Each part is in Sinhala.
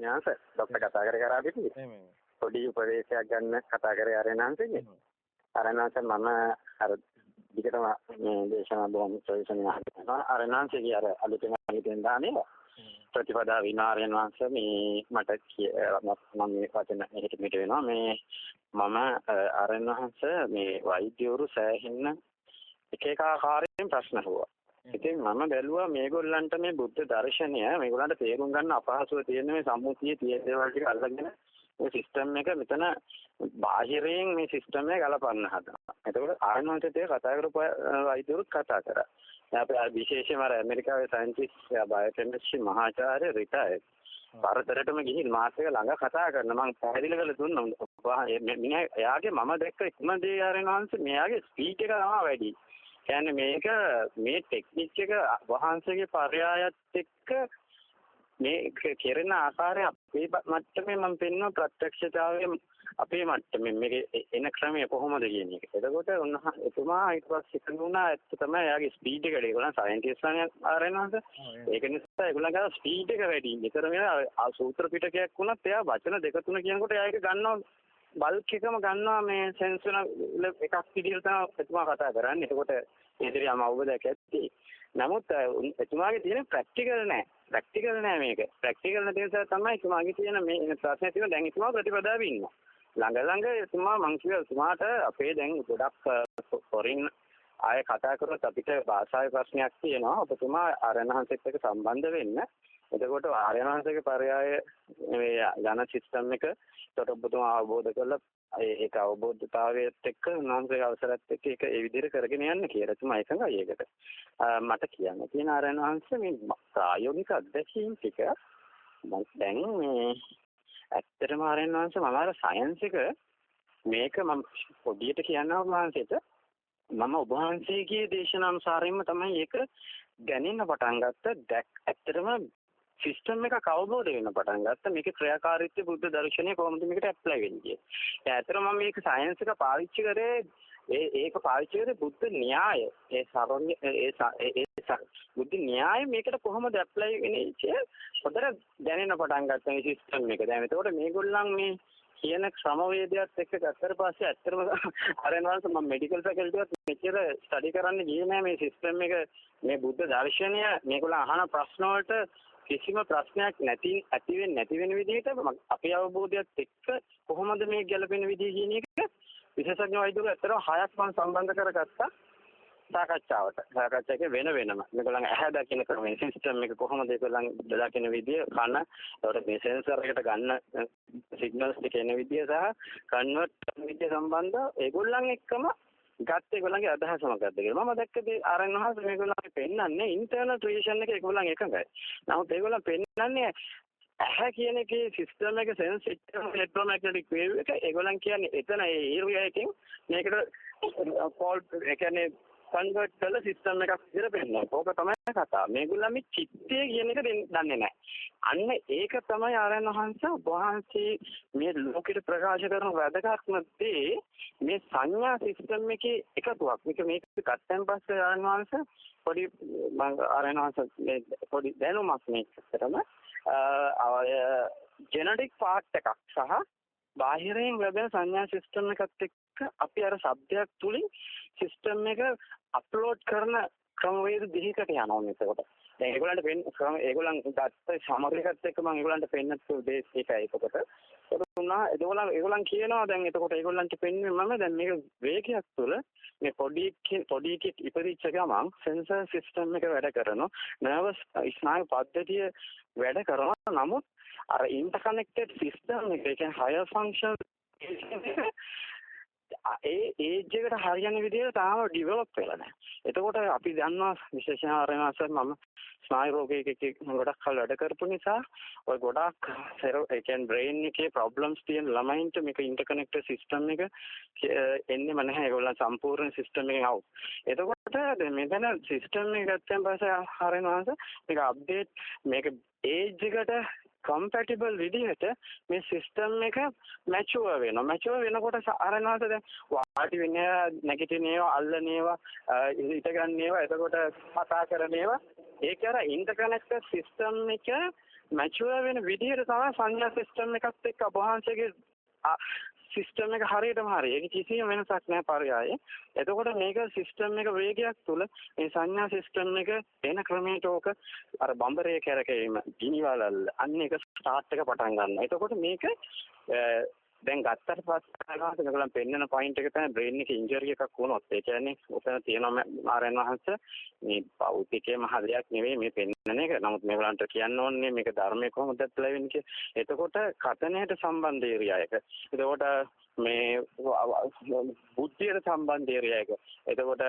ඥාස ડોක්ටර් කතා කර කර අපි පොඩි උපදේශයක් ගන්න කතා කරේ ආරණාංශගේ ආරණාංශ මම අර දිගටම මේ දේශනා බොහොම ප්‍රයෝජන ගන්නවා ආරණාංශගේ අර අලුතෙන් අලුතෙන් දාන්නේ ප්‍රතිපදා විනාරයන් වංශ මේ මට මම මේ වචන එහෙට මිට වෙනවා. මේ මම ආරණාංශ මේ වෛද්‍යවරු සෑහෙන්න එක එක ආකාරයෙන් ප්‍රශ්න අහුවා ඉතින් මම බැලුවා මේගොල්ලන්ට මේ බුද්ධ දර්ශනය මේගොල්ලන්ට තේරුම් ගන්න අපහසුව තියෙන මේ සම්මුතියේ තියෙන දේවල් ටික අල්ලගෙන මේ සිස්ටම් එක මෙතන බාහිරයෙන් මේ සිස්ටම් එක ගලපන්න හදනවා. එතකොට ආරණ්‍යන්තයේ කතා කරපු වෛද්‍යවරුත් කතා කරා. අපේ විශේෂයෙන්ම අර ඇමරිකාවේ සයන්ටිස්ට් බයෝකෙමිස්ට්‍රි මහාචාර්ය රිටයර්ඩ් පරතරටම ගිහින් මාත් එක ළඟ කතා කරන මම පැහැදිලි කරලා දුන්නා. එයාගේ මම දැක්ක එකම දේ ආරණ්‍යන්ත මෙයාගේ ස්පීඩ් එක තමයි වැඩි. කියන්නේ මේක මේ ටෙක්නික් එක වහන්සේගේ පරයායත් එක්ක මේ කෙරෙන ආකාරය අපේ මට්ටමේ මම පෙන්වන ප්‍රත්‍යක්ෂතාවය අපේ මට්ටමේ මේක එන ක්‍රමය කොහොමද කියන එක. එතකොට උන්වහන්සේ එතුමා ඊට පස්සේ කනුණා ඇත්ත තමයි එයාගේ ස්පීඩ් එක. ඒගොල්ලන් සයන්ටිස්ට්ලානේ ආරෙනවද? ඒක නිසා ඒගොල්ලන්ගේ ස්පීඩ් එක වැඩි. නිතරම ආ සූත්‍ර පිටකයක් වුණත් එයා වචන දෙක තුන කියනකොට එයා ඒක ගන්නවා බල්ක් එකම ගන්නවා මේ සෙන්ස් වෙන එකක් විදිහට තමයි එතුමා කතා කරන්නේ. එතකොට ඉදිරියම අවබෝධයක් ඇති. නමුත් එතුමාගේ තියෙන ප්‍රැක්ටිකල් නෑ. ප්‍රැක්ටිකල් නෑ මේක. ප්‍රැක්ටිකල් නැති නිසා තමයි එතුමාගේ තියෙන මේ ප්‍රශ්නේ තියෙන දැන් එතුමා ප්‍රතිපදාවේ ඉන්නවා. ළඟ ළඟ එතුමා මං කිව්වා එතුමාට අපේ දැන් ගොඩක් ෆොරින් ආය කතා කරොත් අපිට භාෂාවේ ප්‍රශ්නයක් තියෙනවා. ඔබතුමා ආරණහන්සෙත් එක්ක සම්බන්ධ වෙන්න. එතකොට ආර්යවංශගේ පරයය මේ ඝන සිස්ටම් එක එතකොට ඔබතුමා අවබෝධ කරලා ඒක අවබෝධතාවයත් එක්ක උන්වහන්සේගේ අවසරත් එක්ක ඒක ඒ විදිහට කරගෙන යන්න කියලා තමයි එකඟයි ඒකට. මට කියන්න තියෙන ආර්යවංශ මේ ප්‍රායෝගික අත්දැකීම් ටික මම දැන් මේ ඇත්තටම ආර්යවංශ මම අර සයන්ස් එක මේක මම පොඩියට කියනවා වහන්සේට මම ඔබ වහන්සේගේ දේශනානුසාරයෙන්ම තමයි ඒක දැනෙන්න පටන් ගත්ත ඇත්තටම සිස්ටම් එකක් අවබෝධ වෙන්න පටන් ගත්තා. මේකේ ක්‍රියාකාරීත්වය බුද්ධ දර්ශනය කොහොමද මේකට ඇප්ලයි වෙන්නේ. ඒ ඇත්තටම මම මේක සයන්ස් එක පාවිච්චි කරේ ඒ ඒක පාවිච්චි කරේ බුද්ධ න්‍යාය. ඒ සරණ්‍ය ඒ ඒ බුද්ධ න්‍යාය මේකට කොහොමද ඇප්ලයි වෙන්නේ කිය හොඳට දැනෙන්න පටන් ගත්තා මේ සිස්ටම් එක. දැන් එතකොට මේගොල්ලන් මේ කියන ක්‍රමවේදයක් එක්ක ගත්තට පස්සේ ඇත්තටම අරෙන්වන්ස මම මෙඩිකල් ෆැකල්ටි එකත් මෙච්චර ස්ටඩි කරන්න ගියේ නෑ මේ සිස්ටම් එක මේ බුද්ධ දර්ශනය මේගොල්ලන් අහන ප්‍රශ්න වලට කිසිම ප්‍රශ්නයක් නැති ඇති වෙන්නේ නැති වෙන විදිහට අපේ අවබෝධයත් එක්ක කොහොමද මේ ගැළපෙන විදිහ කියන එක විශේෂඥ වෛද්‍යවරු ඇත්තටම හයක් මම සම්බන්ධ කරගත්තා සාකච්ඡාවට. සාකච්ඡාවේ වෙන වෙනම. මේගොල්ලන් ඇහැ දකින්න ක්‍රමය සිස්ටම් එක කොහොමද ඒගොල්ලන් දකින්න විදිය කන ඒකට මේ සෙන්සර් එකට ගන්න සිග්නල්ස් ටික එන විදිය සහ කන්වර්ට් කරන විදිය සම්බන්ධ ඒගොල්ලන් එක්කම ගත්ත ඒගොල්ලන්ගේ අදහස මොකක්ද කියලා. මම දැක්කදී ආරෙන්හස් මේගොල්ලන්ගේ පෙන්වන්නේ ඉන්ටර්නල් ට්‍රැඩිෂන් එක ඒගොල්ලන් එකඟයි. නමුත් ඒගොල්ලන් පෙන්වන්නේ ඇහැ කියන එකේ සිස්ටම් එක සෙන්ස් සිස්ටම් ඉලෙක්ට්‍රොමැග්නටික් වේව් එක ඒගොල්ලන් කියන්නේ එතන ඒ ඒරියා එකෙන් මේකට ෆෝල්ට් ඒ කියන්නේ කන්වර්ට් කරලා සිස්ටම් එකක් විදිහට පෙන්නනවා. ඕක තමයි කතාව. මේගොල්ලන් මේ චිත්තය කියන එක දන්නේ නැහැ. අන්න ඒක තමයි ආරයන් වහන්සේ වහන්සේ මේ ලෝකෙට ප්‍රකාශ කරන වැදගත්ම දේ මේ සංඥා සිස්ටම් එකේ එකතුවක්. මේක මේක ගත්තන් පස්සේ ආරයන් වහන්සේ පොඩි මම ආරයන් වහන්සේ මේ පොඩි දැනුමක් මේකටම ජෙනටික් පාර්ට් එකක් සහ බාහිරයෙන් ලැබෙන සංඥා සිස්ටම් එකත් එක්ක අපි අර શબ્දයක් තුලින් සිස්ටම් එක අප්ලෝඩ් කරන ක්‍රමවේද දෙකකට යනවා මේකට. දැන් ඒගොල්ලන්ට වෙන්න ක්‍රම ඒගොල්ලන් ගත්ත සමගලයකත් එක්ක මම ඒගොල්ලන්ට පෙන්නත් දේශ ඒකයි එතකොට. ඒක උනා ඒගොල්ලන් ඒගොල්ලන් කියනවා දැන් එතකොට ඒගොල්ලන්ට පෙන්වන්නේ මම දැන් මේක වේගයක් තුළ මේ පොඩි පොඩි කිත් ඉපදිච්ච ගමන් සෙන්සර් සිස්ටම් එක වැඩ කරනවා. නර්වස් ස්නායු පද්ධතිය වැඩ කරනවා. නමුත් අර ඉන්ටර්කනෙක්ටඩ් සිස්ටම් එක කියන්නේ හයර් ෆන්ක්ෂන් ඒ ඒජ් එකට හරියන විදිහට තාම ඩිවෙලොප් වෙලා නැහැ. එතකොට අපි දන්නවා විශේෂයෙන් ආරෙමාස මම ස්නායු රෝගයක ගොඩක් කල් වැඩ කරපු නිසා ඔය ගොඩක් ඒ කියන්නේ බ්‍රේන් එකේ ප්‍රොබ්ලම්ස් තියෙන ළමයින්ට මේක ඉන්ටර්කනෙක්ටඩ් සිස්ටම් එක එන්නේම නැහැ. ඒගොල්ලන් සම්පූර්ණ සිස්ටම් එකෙන් අවුට්. එතකොට මෙතන සිස්ටම් එක ගත්තන් පස්සේ ආරෙමාස මේක අප්ඩේට් මේක ඒජ් එකට කම්පැටිබල් විදිහට මේ සිස්ටම් එක මැචුවර් වෙනවා. මැචුවර් වෙනකොට අරනවාද දැන් වාටි වෙන්නේ නැගිටින ඒවා, අල්ලන ඒවා, ඉත ගන්න ඒවා, එතකොට කතා කරන ඒවා ඒක අර ඉන්ටර්කනෙක්ටඩ් සිස්ටම් එක මැචුවර් වෙන විදිහට තමයි සංඥා සිස්ටම් එකත් එක්ක වහන්සේගේ සිස්ටම් එක හරියටම හරි. ඒක කිසිම වෙනසක් නැහැ පරයය. එතකොට මේක සිස්ටම් එක වේගයක් තුල මේ සංඥා සිස්ටම් එක එන ක්‍රමයට ඕක අර බම්බරේ කැරකීම, ගිනිවලල් අන්න එක ස්ටාර්ට් එක පටන් ගන්නවා. එතකොට මේක දැන් ගත්තට පස්සේ කරනවා ඒගොල්ලන් පෙන්නන පොයින්ට් එක තමයි බ්‍රේන් එකේ ඉන්ජරි එකක් වුණොත් ඒ කියන්නේ උතන තියෙනවා ආරයන් වහන්සේ මේ භෞතිකයේ මහ දෙයක් නෙවෙයි මේ පෙන්නන එක. නමුත් මේගොල්ලන්ට කියන්න ඕනේ මේක ධර්මයේ කොහොමද ලැබෙන්නේ කියලා. එතකොට කතනයට සම්බන්ධ ඒරියා එක. එතකොට මේ බුද්ධියට සම්බන්ධ ඒරියා එක. එතකොට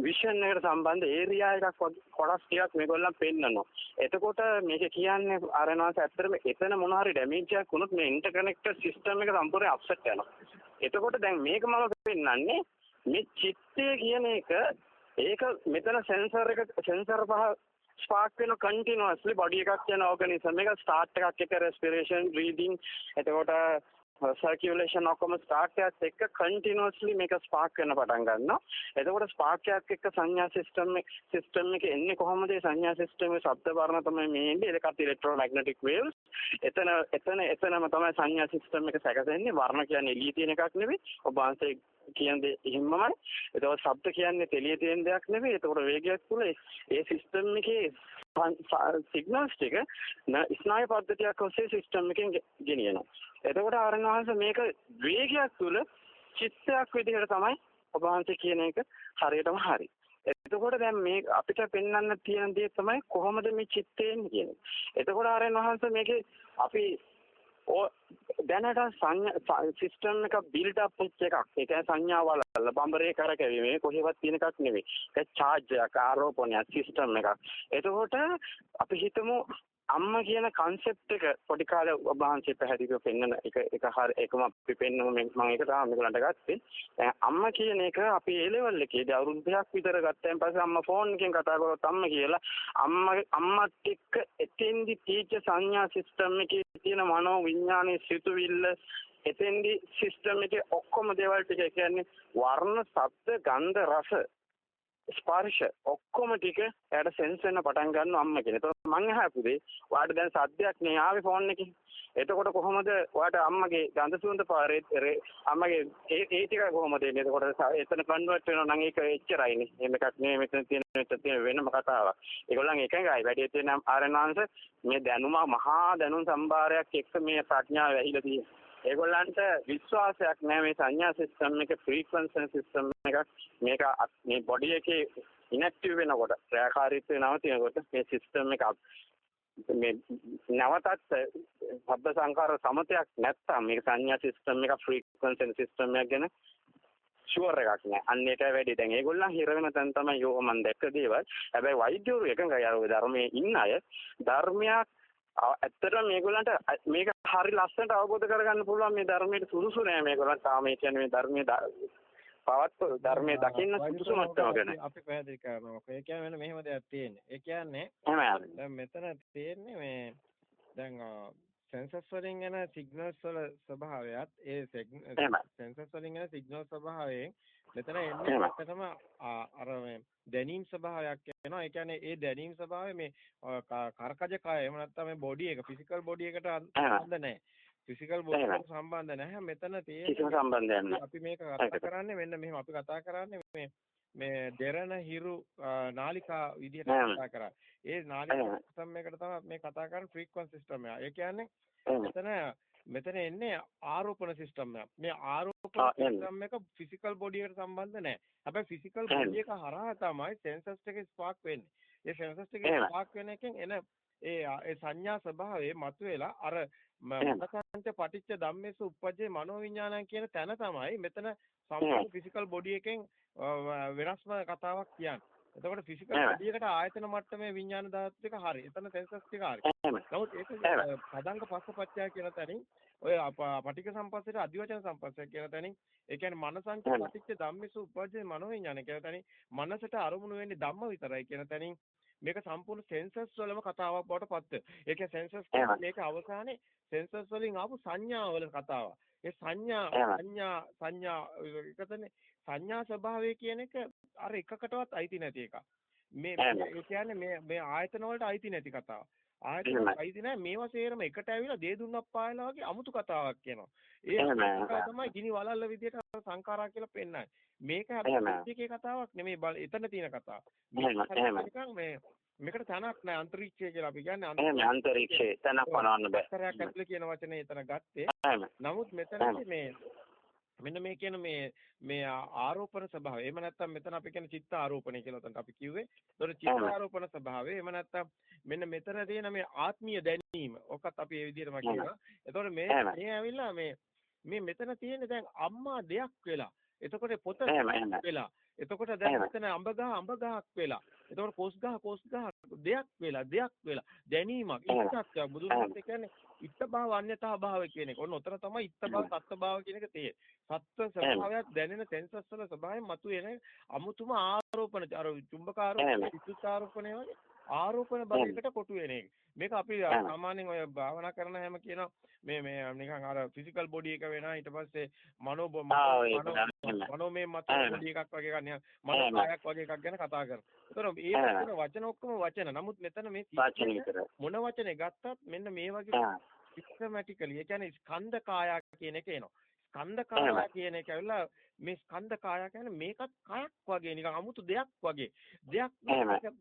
විෂන් එකට සම්බන්ධ ඒරියා එකක් කොටස් ටිකක් මේගොල්ලන් පෙන්නනවා. එතකොට මේක කියන්නේ ආරණාස ඇත්තටම එතන මොන හරි ඩැමේජ් එකක් වුණොත් මේ ඉන්ටර්කනෙක්ටඩ් සිස්ටම් එක සම්පූර්ණයෙන් අප්සෙට් වෙනවා. එතකොට දැන් මේක මම පෙන්නන්නේ මේ චිත්තය කියන එක ඒක මෙතන සෙන්සර් එක සෙන්සර් පහ ස්පාර්ක් වෙන කන්ටිනියස්ලි බොඩි එකක් කියන ඕගනිසම් එක ස්ටාර්ට් එකක් එක රෙස්පිරේෂන් බ්‍රීදිං එතකොට සර්කියුලේෂන් ඔක්කොම ස්පාර්ක් එකත් එක්ක කන්ටිනියස්ලි මේක ස්පාර්ක් වෙන පටන් ගන්නවා. එතකොට ස්පාර්ක් එකත් එක්ක සංඥා සිස්ටම් එක සිස්ටම් එක එන්නේ කොහොමද? ඒ සංඥා සිස්ටම් එකේ ශබ්ද වර්ණ තමයි මේ එන්නේ. ඒකත් ඉලෙක්ට්‍රෝමැග්නටික් වේව්ස්. එතන එතන එතනම තමයි සංඥා සිස්ටම් එක සැකසෙන්නේ. වර්ණ කියන්නේ එළිය තියෙන එකක් නෙවෙයි. ඔබ වහන්සේ කියන දේ එහෙමමයි. එතකොට ශබ්ද කියන්නේ තෙලිය තියෙන දෙයක් නෙවෙයි. එතකොට වේගයක් තුල ඒ සිස්ටම් එකේ සිග්නල්ස් ටික ස්නායු පද්ධතියක් ඔස්සේ සිස්ටම් එකෙන් ගෙනියනවා. එතකොට ආරණවහන්සේ මේක වේගයක් තුල චිත්තයක් විදිහට තමයි ඔබ වහන්සේ කියන එක හරියටම හරි. එතකොට දැන් මේ අපිට පෙන්වන්න තියෙන දේ තමයි කොහොමද මේ චිත්තය එන්නේ කියන්නේ. එතකොට ආරණවහන්සේ මේකේ අපි දැනට සංඥා සිස්ටම් එක බිල්ඩ් අප් වෙච්ච එකක්. ඒ කියන්නේ සංඥාවල බම්බරේ කරකැවීමේ කොහෙවත් තියෙන එකක් නෙවෙයි. ඒක චාර්ජ් එකක් ආරෝපණයක් සිස්ටම් එකක්. එතකොට අපි හිතමු අම්මා කියන concept එක පොඩි කාලේ ඔබ වහන්සේ පැහැදිලිව පෙන්වන එක එක හර එකම අපි පෙන්වන මම ඒක තමයි මේගොල්ලන්ට ගත්තේ. දැන් අම්මා කියන එක අපි ඒ ලෙවල් එකේදී අවුරුදු දෙකක් විතර ගත්තයින් පස්සේ අම්මා ෆෝන් එකෙන් කතා කරොත් අම්මා කියලා අම්මා අම්මත් එක්ක එතෙන්දි තීච්ච සංඥා සිස්ටම් එකේ තියෙන මනෝ විඥානයේ සිතුවිල්ල එතෙන්දි සිස්ටම් එකේ ඔක්කොම දේවල් ටික කියන්නේ වර්ණ, ශබ්ද, ගන්ධ, රස ස්පර්ශ ඔක්කොම ටික එයාට සෙන්ස් වෙන්න පටන් ගන්නවා අම්ම කියන. ඒතකොට මං අහපු දේ ඔයාට දැන් සද්දයක් නේ ආවේ ෆෝන් එකේ. එතකොට කොහොමද ඔයාට අම්මගේ ගඳ සුවඳ පාරේ අම්මගේ ඒ ඒ ටික කොහොමද එන්නේ? එතකොට එතන කන්වර්ට් වෙනවා නම් ඒක එච්චරයිනේ. එහෙම එකක් නෙමෙයි මෙතන තියෙන මෙතන තියෙන වෙනම කතාවක්. ඒගොල්ලන් එකඟයි. වැඩි තියෙන ආරණාංශ මේ දැනුම මහා දැනුම් සම්භාරයක් එක්ක මේ ප්‍රඥාව ඇහිලා තියෙනවා. ඒගොල්ලන්ට විශ්වාසයක් නැහැ මේ සංඥා සිස්ටම් එක ෆ්‍රීකවන්සි සිස්ටම් එකක් මේක මේ බොඩි එකේ ඉනැක්ටිව් වෙනකොට ක්‍රියාකාරීත්වය නවතිනකොට මේ සිස්ටම් එක මේ නැවතත් සබ්බ සංකාර සමතයක් නැත්තම් මේක සංඥා සිස්ටම් එක ෆ්‍රීකවන්සි සිස්ටම් එකක් ගැන ෂුවර් එකක් නෑ. අන්න ඒක වැඩි. දැන් ඒගොල්ලන් හිර වෙන තැන තමයි යෝ මම දැක්ක දේවල්. හැබැයි වෛද්‍යවරු එකඟයි අර ධර්මයේ ඉන්න අය ධර්මයක් ඇත්තටම මේගොල්ලන්ට මේක හරි ලස්සනට අවබෝධ කරගන්න පුළුවන් මේ ධර්මයේ සුදුසු නෑ මේගොල්ලන්ට තාම ඒ කියන්නේ මේ ධර්මයේ පවත් ධර්මයේ දකින්න සුදුසු මට්ටම ගැන අපි පැහැදිලි කරනවා. ඒ කියන්නේ මෙහෙම දෙයක් තියෙන්නේ. ඒ කියන්නේ දැන් මෙතන තියෙන්නේ මේ දැන් සෙන්සර්ස් වලින් එන සිග්නල්ස් වල ස්වභාවයත් ඒ සෙන්සර්ස් වලින් එන සිග්නල් ස්වභාවයෙන් මෙතන එන්නේ ඇත්තටම අර මේ දැනීම් ස්වභාවයක් එනවා. ඒ කියන්නේ ඒ දැනීම් ස්වභාවය මේ කර්කජ කය එහෙම නැත්නම් මේ බොඩි එක ෆිසිකල් බොඩි එකට සම්බන්ධ නැහැ. ෆිසිකල් බොඩි එකට සම්බන්ධ නැහැ. මෙතන තියෙන. අපි මේක කතා කරන්නේ මෙන්න මෙහෙම අපි කතා කරන්නේ මේ මේ දෙරණ හිරු නාලිකා විදිහට කතා කරා. ඒ නාලිකා සිස්ටම් එකට තමයි මේ කතා කරන්නේ ෆ්‍රීකවන්සි සිස්ටම් එක. ඒ කියන්නේ මෙතන මෙතන එන්නේ ආරෝපණ සිස්ටම් එක. මේ ආරෝපණ සිස්ටම් එක ෆිසිකල් බොඩි එකට සම්බන්ධ නැහැ. හැබැයි ෆිසිකල් බොඩි එක හරහා තමයි සෙන්සර්ස් එකේ ස්පාර්ක් වෙන්නේ. ඒ සෙන්සර්ස් එකේ ස්පාර්ක් වෙන එකෙන් එන ඒ ඒ සංඥා ස්වභාවයේ මතුවෙලා අර මනසංච පටිච්ච ධම්මේසු උපජ්ජේ මනෝවිඤ්ඤාණං කියන තැන තමයි මෙතන සම්පූර්ණ ෆිසිකල් බොඩි එකෙන් වෙනස්ම කතාවක් කියන්නේ. එතකොට ෆිසිකල් බොඩි එකට ආයතන මට්ටමේ විඥාන ධාතු ටික හරි. එතන සෙන්සස් ටික හරි. නමුත් ඒක පදංග පස්සපච්චය කියන තැනින් ඔය පටික සම්පස්සේට අධිවචන සම්පස්සය කියන තැනින් ඒ කියන්නේ මනසංච පටිච්ච ධම්මිසු උපජ්ජේ මනෝවිඥාන කියන තැනින් මනසට අරමුණු වෙන්නේ ධම්ම විතරයි කියන තැනින් මේක සම්පූර්ණ සෙන්සර්ස් වලම කතාවක් බවට පත් වෙනවා. ඒ කියන්නේ සෙන්සර්ස් මේක අවසානයේ සෙන්සර්ස් වලින් ආපු සංඥා වල කතාවක්. ඒ සංඥා සංඥා සංඥා එකතනේ සංඥා ස්වභාවය කියන එක අර එකකටවත් අයිති නැති එකක්. මේ ඒ කියන්නේ මේ මේ ආයතන වලට අයිති නැති කතාව. ආයතන අයිති නැහැ මේවා සේරම එකට ඇවිල්ලා දේ දුන්නක් පායලා වගේ අමුතු කතාවක් කියනවා. ඒ තමයි ගිනි වලල්ල විදියට සංඛාරා කියලා පෙන්නන්නේ. මේක හැබැයි කතාවක් නෙමෙයි එතන තියෙන කතාව. මේක මේ මේකට තනක් නෑ අන්තරීක්ෂය කියලා අපි කියන්නේ එහෙම අන්තරීක්ෂය තනක් පනවන්න බෑ. අක්ෂරයක් ඇතුලේ කියන වචනේ එතන ගත්තේ. නමුත් මෙතනදී මේ මෙන්න මේ කියන මේ මේ ආරෝපණ ස්වභාවය. එහෙම නැත්නම් මෙතන අපි කියන චිත්ත ආරෝපණය කියලා උතන්ට අපි කිව්වේ. ඒතකොට චිත්ත ආරෝපණ ස්වභාවය. එහෙම නැත්නම් මෙන්න මෙතන තියෙන මේ ආත්මීය දැනීම. ඔකත් අපි ඒ විදිහටම කියනවා. ඒතකොට මේ මේ ඇවිල්ලා මේ මේ මෙතන තියෙන දැන් අම්මා දෙයක් වෙලා. එතකොට පොත වෙලා. එතකොට දැන් මෙතන අඹ ගහ අඹ ගහක් වෙලා. එතකොට කොස් ගහ කොස් ගහ දෙයක් වෙලා දෙයක් වෙලා. දැනීමක් ඉස්සක් බුදුසසුනේ කියන්නේ ඉත්ත භාව අන්‍යතා භාව කියන එක. ඔන්න උතර තමයි ඉත්ත භාව සත්ත්ව භාව කියන එක තියෙන්නේ. සත්ත්ව ස්වභාවයක් දැනෙන සෙන්සස් වල ස්වභාවයෙන් මතුවෙන අමුතුම ආරෝපණ අර චුම්බක ආරෝපණ විද්‍යුත් ආරෝපණය වගේ ආරෝපණ බලයකට කොටු වෙන එක. මේක අපි සාමාන්‍යයෙන් ඔය භාවනා කරන හැම කියන මේ මේ නිකන් අර ෆිසිකල් බොඩි එක වෙනා ඊට පස්සේ මනෝ මනෝ මේ මත බොඩි එකක් වගේ ගන්න මනෝ කායක් වගේ එකක් ගැන කතා කරනවා. ඒතර ඒ වචන ඔක්කොම වචන. නමුත් මෙතන මේ මොන වචනේ ගත්තත් මෙන්න මේ වගේ සිස්ටමැටිකලි ඒ කියන්නේ ස්කන්ධ කාය කියන එක එනවා. ස්කන්ධ කාය කියන එක ඇවිල්ලා මේ ස්කන්ධ කාය කියන්නේ මේකත් කයක් වගේ නිකන් අමුතු දෙයක් වගේ දෙයක්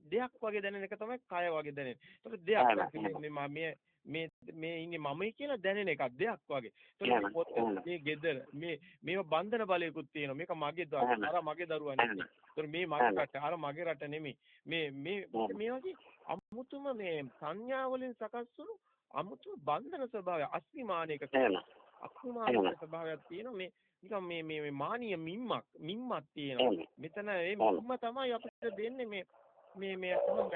දෙයක් වගේ දැනෙන එක තමයි කය වගේ දැනෙන්නේ. ඒතකොට දෙයක් මේ මේ මේ මේ ඉන්නේ මමයි කියලා දැනෙන එකක් දෙයක් වගේ. ඒතකොට පොත් මේ ගෙදර මේ මේව බන්ධන බලයකුත් තියෙනවා. මේක මගේ දරුවා. අර මගේ දරුවා නෙමෙයි. ඒතකොට මේ මගේ රට අර මගේ රට නෙමෙයි. මේ මේ මේ වගේ අමුතුම මේ සංඥා වලින් සකස් වුණු අමුතු බන්ධන ස්වභාවය අස්මිමානයක අස්මිමානයක ස්වභාවයක් තියෙනවා මේ නිකන් මේ මේ මානිය මිම්මක් මිම්මක් තියෙනවා. මෙතන මේ මිම්ම තමයි අපිට දෙන්නේ මේ මේ මේ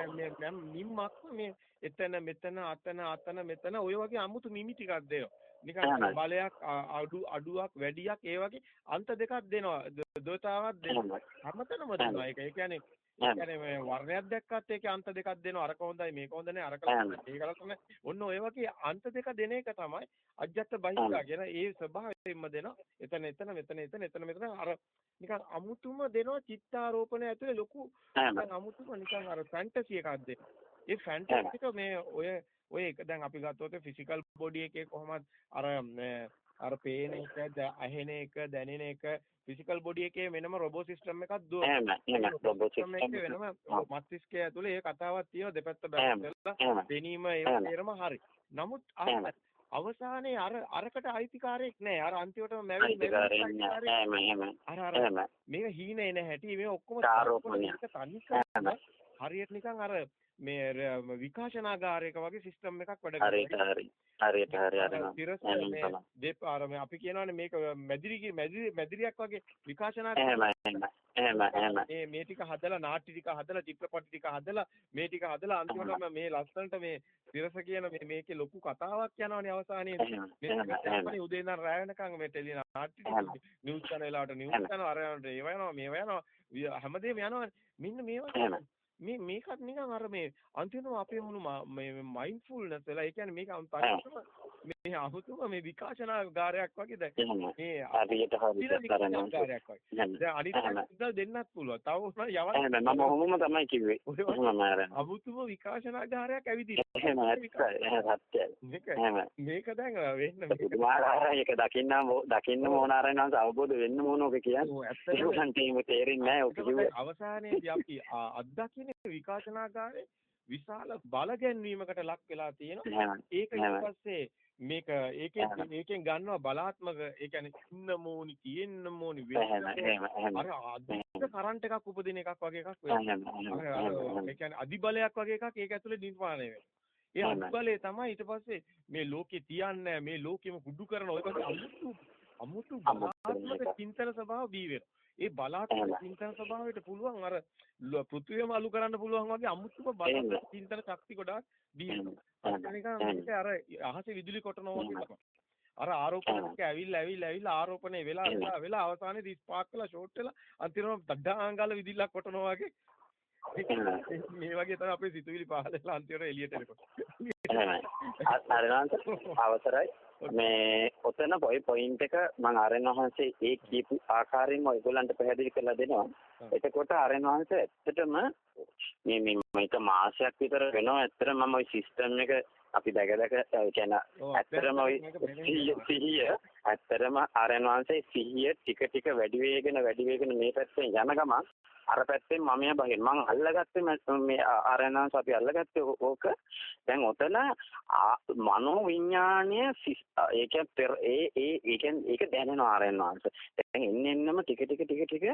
මේ මිම්මක් මේ එතන මෙතන අතන අතන මෙතන ඔය වගේ අමුතු මිමි ටිකක් දෙනවා. නිකන් බලයක් අඩු අඩුවක් වැඩියක් ඒ වගේ අන්ත දෙකක් දෙනවා. දොතාවක් දෙනවා. හැමතැනම දෙනවා. ඒක ඒ කියන්නේ කියන්නේ මේ වර්ණයක් දැක්කත් ඒකේ අන්ත දෙකක් දෙනවා. අරක හොඳයි මේක හොඳ නැහැ අරක ඒකලත් තමයි ඔන්න ඔය වගේ අන්ත දෙක දෙන එක තමයි අජ්ජත් බහිද්දා කියන ඒ ස්වභාවයෙන්ම දෙනවා. එතන එතන මෙතන එතන එතන මෙතන. අර නිකන් අමුතුම දෙනවා චිත්තාරෝපණය ඇතුලේ ලොකු අමුතුම නිකන් අර ෆැන්ටසි එකක් දෙනවා ඒ ෆැන්ටසි එක මේ ඔය ඔය එක දැන් අපි ගත්තොත් ෆිසිකල් බොඩි එකේ කොහොමද අර අර පේන එක ඇහෙන එක දැනෙන එක ෆිසිකල් බොඩි එකේ වෙනම රොබෝ සිස්ටම් එකක් දුවනවා. එහෙම එහෙම රොබෝ සිස්ටම් එකේ වෙනම මස්තිෂ්කය ඇතුලේ ඒ කතාවක් තියෙනවා දෙපැත්ත බැලුවා. දැනීම ඒ තේරම හරි. නමුත් අවසානයේ අර අරකට අයිතිකාරයෙක් නෑ. අර අන්තිමටම මැවෙන්නේ අර අර මේක හීනේ නෑ හැටි. මේ ඔක්කොම හරියට නිකන් අර මේ විකාශනාගාරයක වගේ සිස්ටම් එකක් වැඩ කරනවා. හරියට හරි. හරියට. හරි හරි. දෙපාර මේ අපි කියනවානේ මේක මැදිරි මැදිරි මැදිරියක් වගේ විකාශනා එහෙම එහෙම මේ මේ ටික හදලා නාට්‍ය ටික හදලා චිත්‍රපට ටික හදලා මේ ටික හදලා අන්තිමටම මේ ලස්සනට මේ තිරස කියන මේ මේකේ ලොකු කතාවක් යනවානේ අවසානයේ මේ උදේ ඉඳන් රැ වෙනකන් මේ ටෙලි නාට්‍ය නිවුස් චැනල් වලට නිවුස් යනවා අර යනවා මේව යනවා. හැමදේම යනවානේ. මෙන්න මේ වගේ මේ මේකත් නිකන් අර මේ අන්තිමටම අපේ මොන මේ මයින්ඩ්ෆුල්නස් වෙලා ඒ කියන්නේ මේක අන්තිමටම මේ අහුතුම මේ විකාශනාගාරයක් වගේ දැන් මේ හරියට හරියට කරනවා ගාරයක් වගේ. දැන් අනිත් දෙන්නත් පුළුවන්. තව උනා යවන්න මම ඔහොම තමයි කිව්වේ. ඔහොම මාරන අහුතුම විකාශනාගාරයක් ඇවිදින්න. එහෙම හරියි මේක දැන් වෙන්න මේක දකින්න දකින්න ඕන ආරෙනන්ස අවබෝධ වෙන්න ඕන ඔක කියන්නේ. ඒකන්ටීම තේරෙන්නේ නැහැ ඔක කිව්වේ. අවසානයේදී අපි අත්දකින්නේ විකාශනාගාරේ විශාල බල ගැන්වීමකට ලක් වෙලා තියෙනවා. ඒක ඊට පස්සේ මේක ඒකෙන් ඒකෙන් ගන්නවා බලාත්මක. ඒ කියන්නේ ඉන්න මොනි තියෙන්න මොනි අර අදිට කරන්ට් එකක් උපදින එකක් වගේ එකක් වෙනවා. ඒ කියන්නේ අදිබලයක් වගේ එකක් ඒක ඇතුලේ නිර්මාණය වෙනවා. ඒ අදිබලය තමයි ඊට පස්සේ මේ ලෝකේ තියන්නේ මේ ලෝකෙම කුඩු කරන ඔය අමුතු අමුතු බලාත්මක චින්තන ස්වභාව බී වෙනවා. ඒ බලාත්මක චින්තන ස්වභාවයට පුළුවන් අර පෘථිවියම අලු කරන්න පුළුවන් වගේ අමුතුම බලාත්මක චින්තන ශක්ති ගොඩාක් දීලා. අර අහසේ විදුලි කොටනවා වගේ අර ආරෝපණයක් ඇවිල්ලා ඇවිල්ලා ඇවිල්ලා ආරෝපණය වෙලා වෙලා වෙලා අවසානයේදී ස්පාක් කරලා ෂෝට් වෙලා අන්තිමට දඩාංගල විදිල්ලක් කොටනවා වගේ. මේ වගේ තමයි අපේ සිතුවිලි පහල වෙලා අන්තිමට එළියට එනකොට එහෙමයි. අරනාන්ත අවසරයි. මේ ඔතන පොයි පොයින්ට් එක මම ආරයන් වහන්සේ ඒ කියපු ආකාරයෙන්ම ඔයගොල්ලන්ට පැහැදිලි කරලා දෙනවා. එතකොට ආරයන් වහන්සේ ඇත්තටම මේ මේ මේක මාසයක් විතර වෙනවා ඇත්තටම මම ওই සිස්ටම් එක අපි දැක දැක ඒ කියන්නේ ඇත්තටම ওই සිහිය ඇත්තටම ආරයන් වහන්සේ සිහිය ටික ටික වැඩි වේගෙන වැඩි වේගෙන මේ පැත්තෙන් යන ගමන් අර පැත්තෙන් මම බහින් මම අල්ලගත්තේ මේ ආරයන් වහන්සේ අපි අල්ලගත්තේ ඕක. දැන් ඔතන මනෝ විඥානය ඒ කියන්නේ ඒ ඒ ඒ කියන්නේ ඒක දැනෙනවා ආරයන් වහන්සේ. දැන් එන්න එන්නම ටික ටික ටික ටික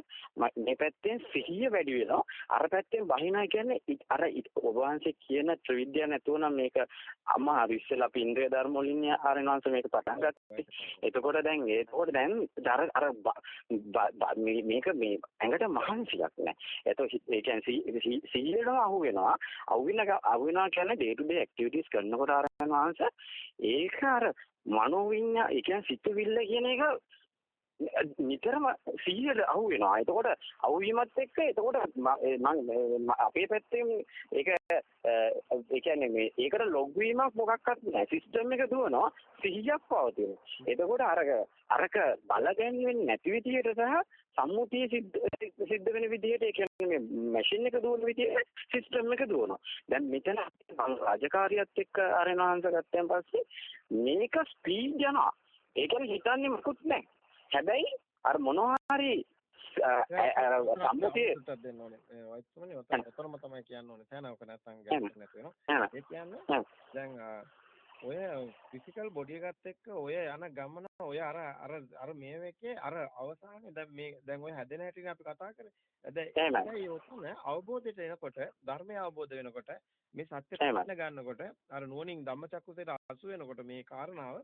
මේ පැත්තෙන් සිහිය වැඩි වෙනවා. අර පැත්තෙන් බහිනා කියන්නේ අර ඔබ වහන්සේ කියන ත්‍රිවිද්‍යාව නැතුව නම් මේක අමාරු ඉස්සෙල්ලා අපි ඉන්ද්‍රිය ධර්ම වලින් ආරයන් වහන්සේ මේක පටන් ගත්තේ එතකොට දැන් ඒකෝට දැන් අර අර මේක මේ ඇඟට මහන්සියක් නෑ. එතකොට ඒ කියන්නේ සිහියටම අහු වෙනවා අහු වෙන අහු වෙනවා කියන්නේ ඩේ ටු ඩේ ඇක්ටිවිටීස් කරනකොට ආරයන් වහන්සේ ඒක අර මනෝවිඤ්ඤා ඒ කියන්නේ සිතුවිල්ල කියන එක නිතරම 100ට අහු වෙනවා. එතකොට අහුවීමත් එක්ක එතකොට මම අපේ පැත්තෙන් ඒක ඒ කියන්නේ මේ ඒකට ලොග් වීමක් මොකක්වත් නැහැ. සිස්ටම් එක දුවනවා 100ක් පවතින. එතකොට අරක අරක බල ගැන්වෙන්නේ නැති විදිහට සහ සම්මුතිය සිද්ධ සිද්ධ වෙන විදිහට ඒ කියන්නේ මේ මැෂින් එක දුවන විදිහට සිස්ටම් එක දුවනවා. දැන් මෙතන රාජකාරියත් එක්ක අරෙනාංශ ගත්තන් පස්සේ මේක ස්පීඩ් යනවා. ඒ කියන්නේ හිතන්නේ මොකුත් නැහැ. හැබැයි අර මොනවා හරි සම්මුතිය දෙන්න ඕනේ. වයිස්මනේ ඔතනම තමයි කියන්න ඕනේ. තැනක නැත්තම් ගැටයක් නැති වෙනවා. ඒ කියන්නේ දැන් ඔය ෆිසිකල් බොඩි එකත් එක්ක ඔය යන ගමන ඔය අර අර අර මේ එකේ අර අවසානයේ දැන් මේ දැන් ඔය හැදෙන හැටිනේ අපි කතා කරේ. දැන් ඒකයි ඔතන අවබෝධයට එනකොට ධර්මය අවබෝධ වෙනකොට මේ සත්‍ය ප්‍රශ්න ගන්නකොට අර නුවණින් ධම්මචක්කුසේට අසු වෙනකොට මේ කාරණාව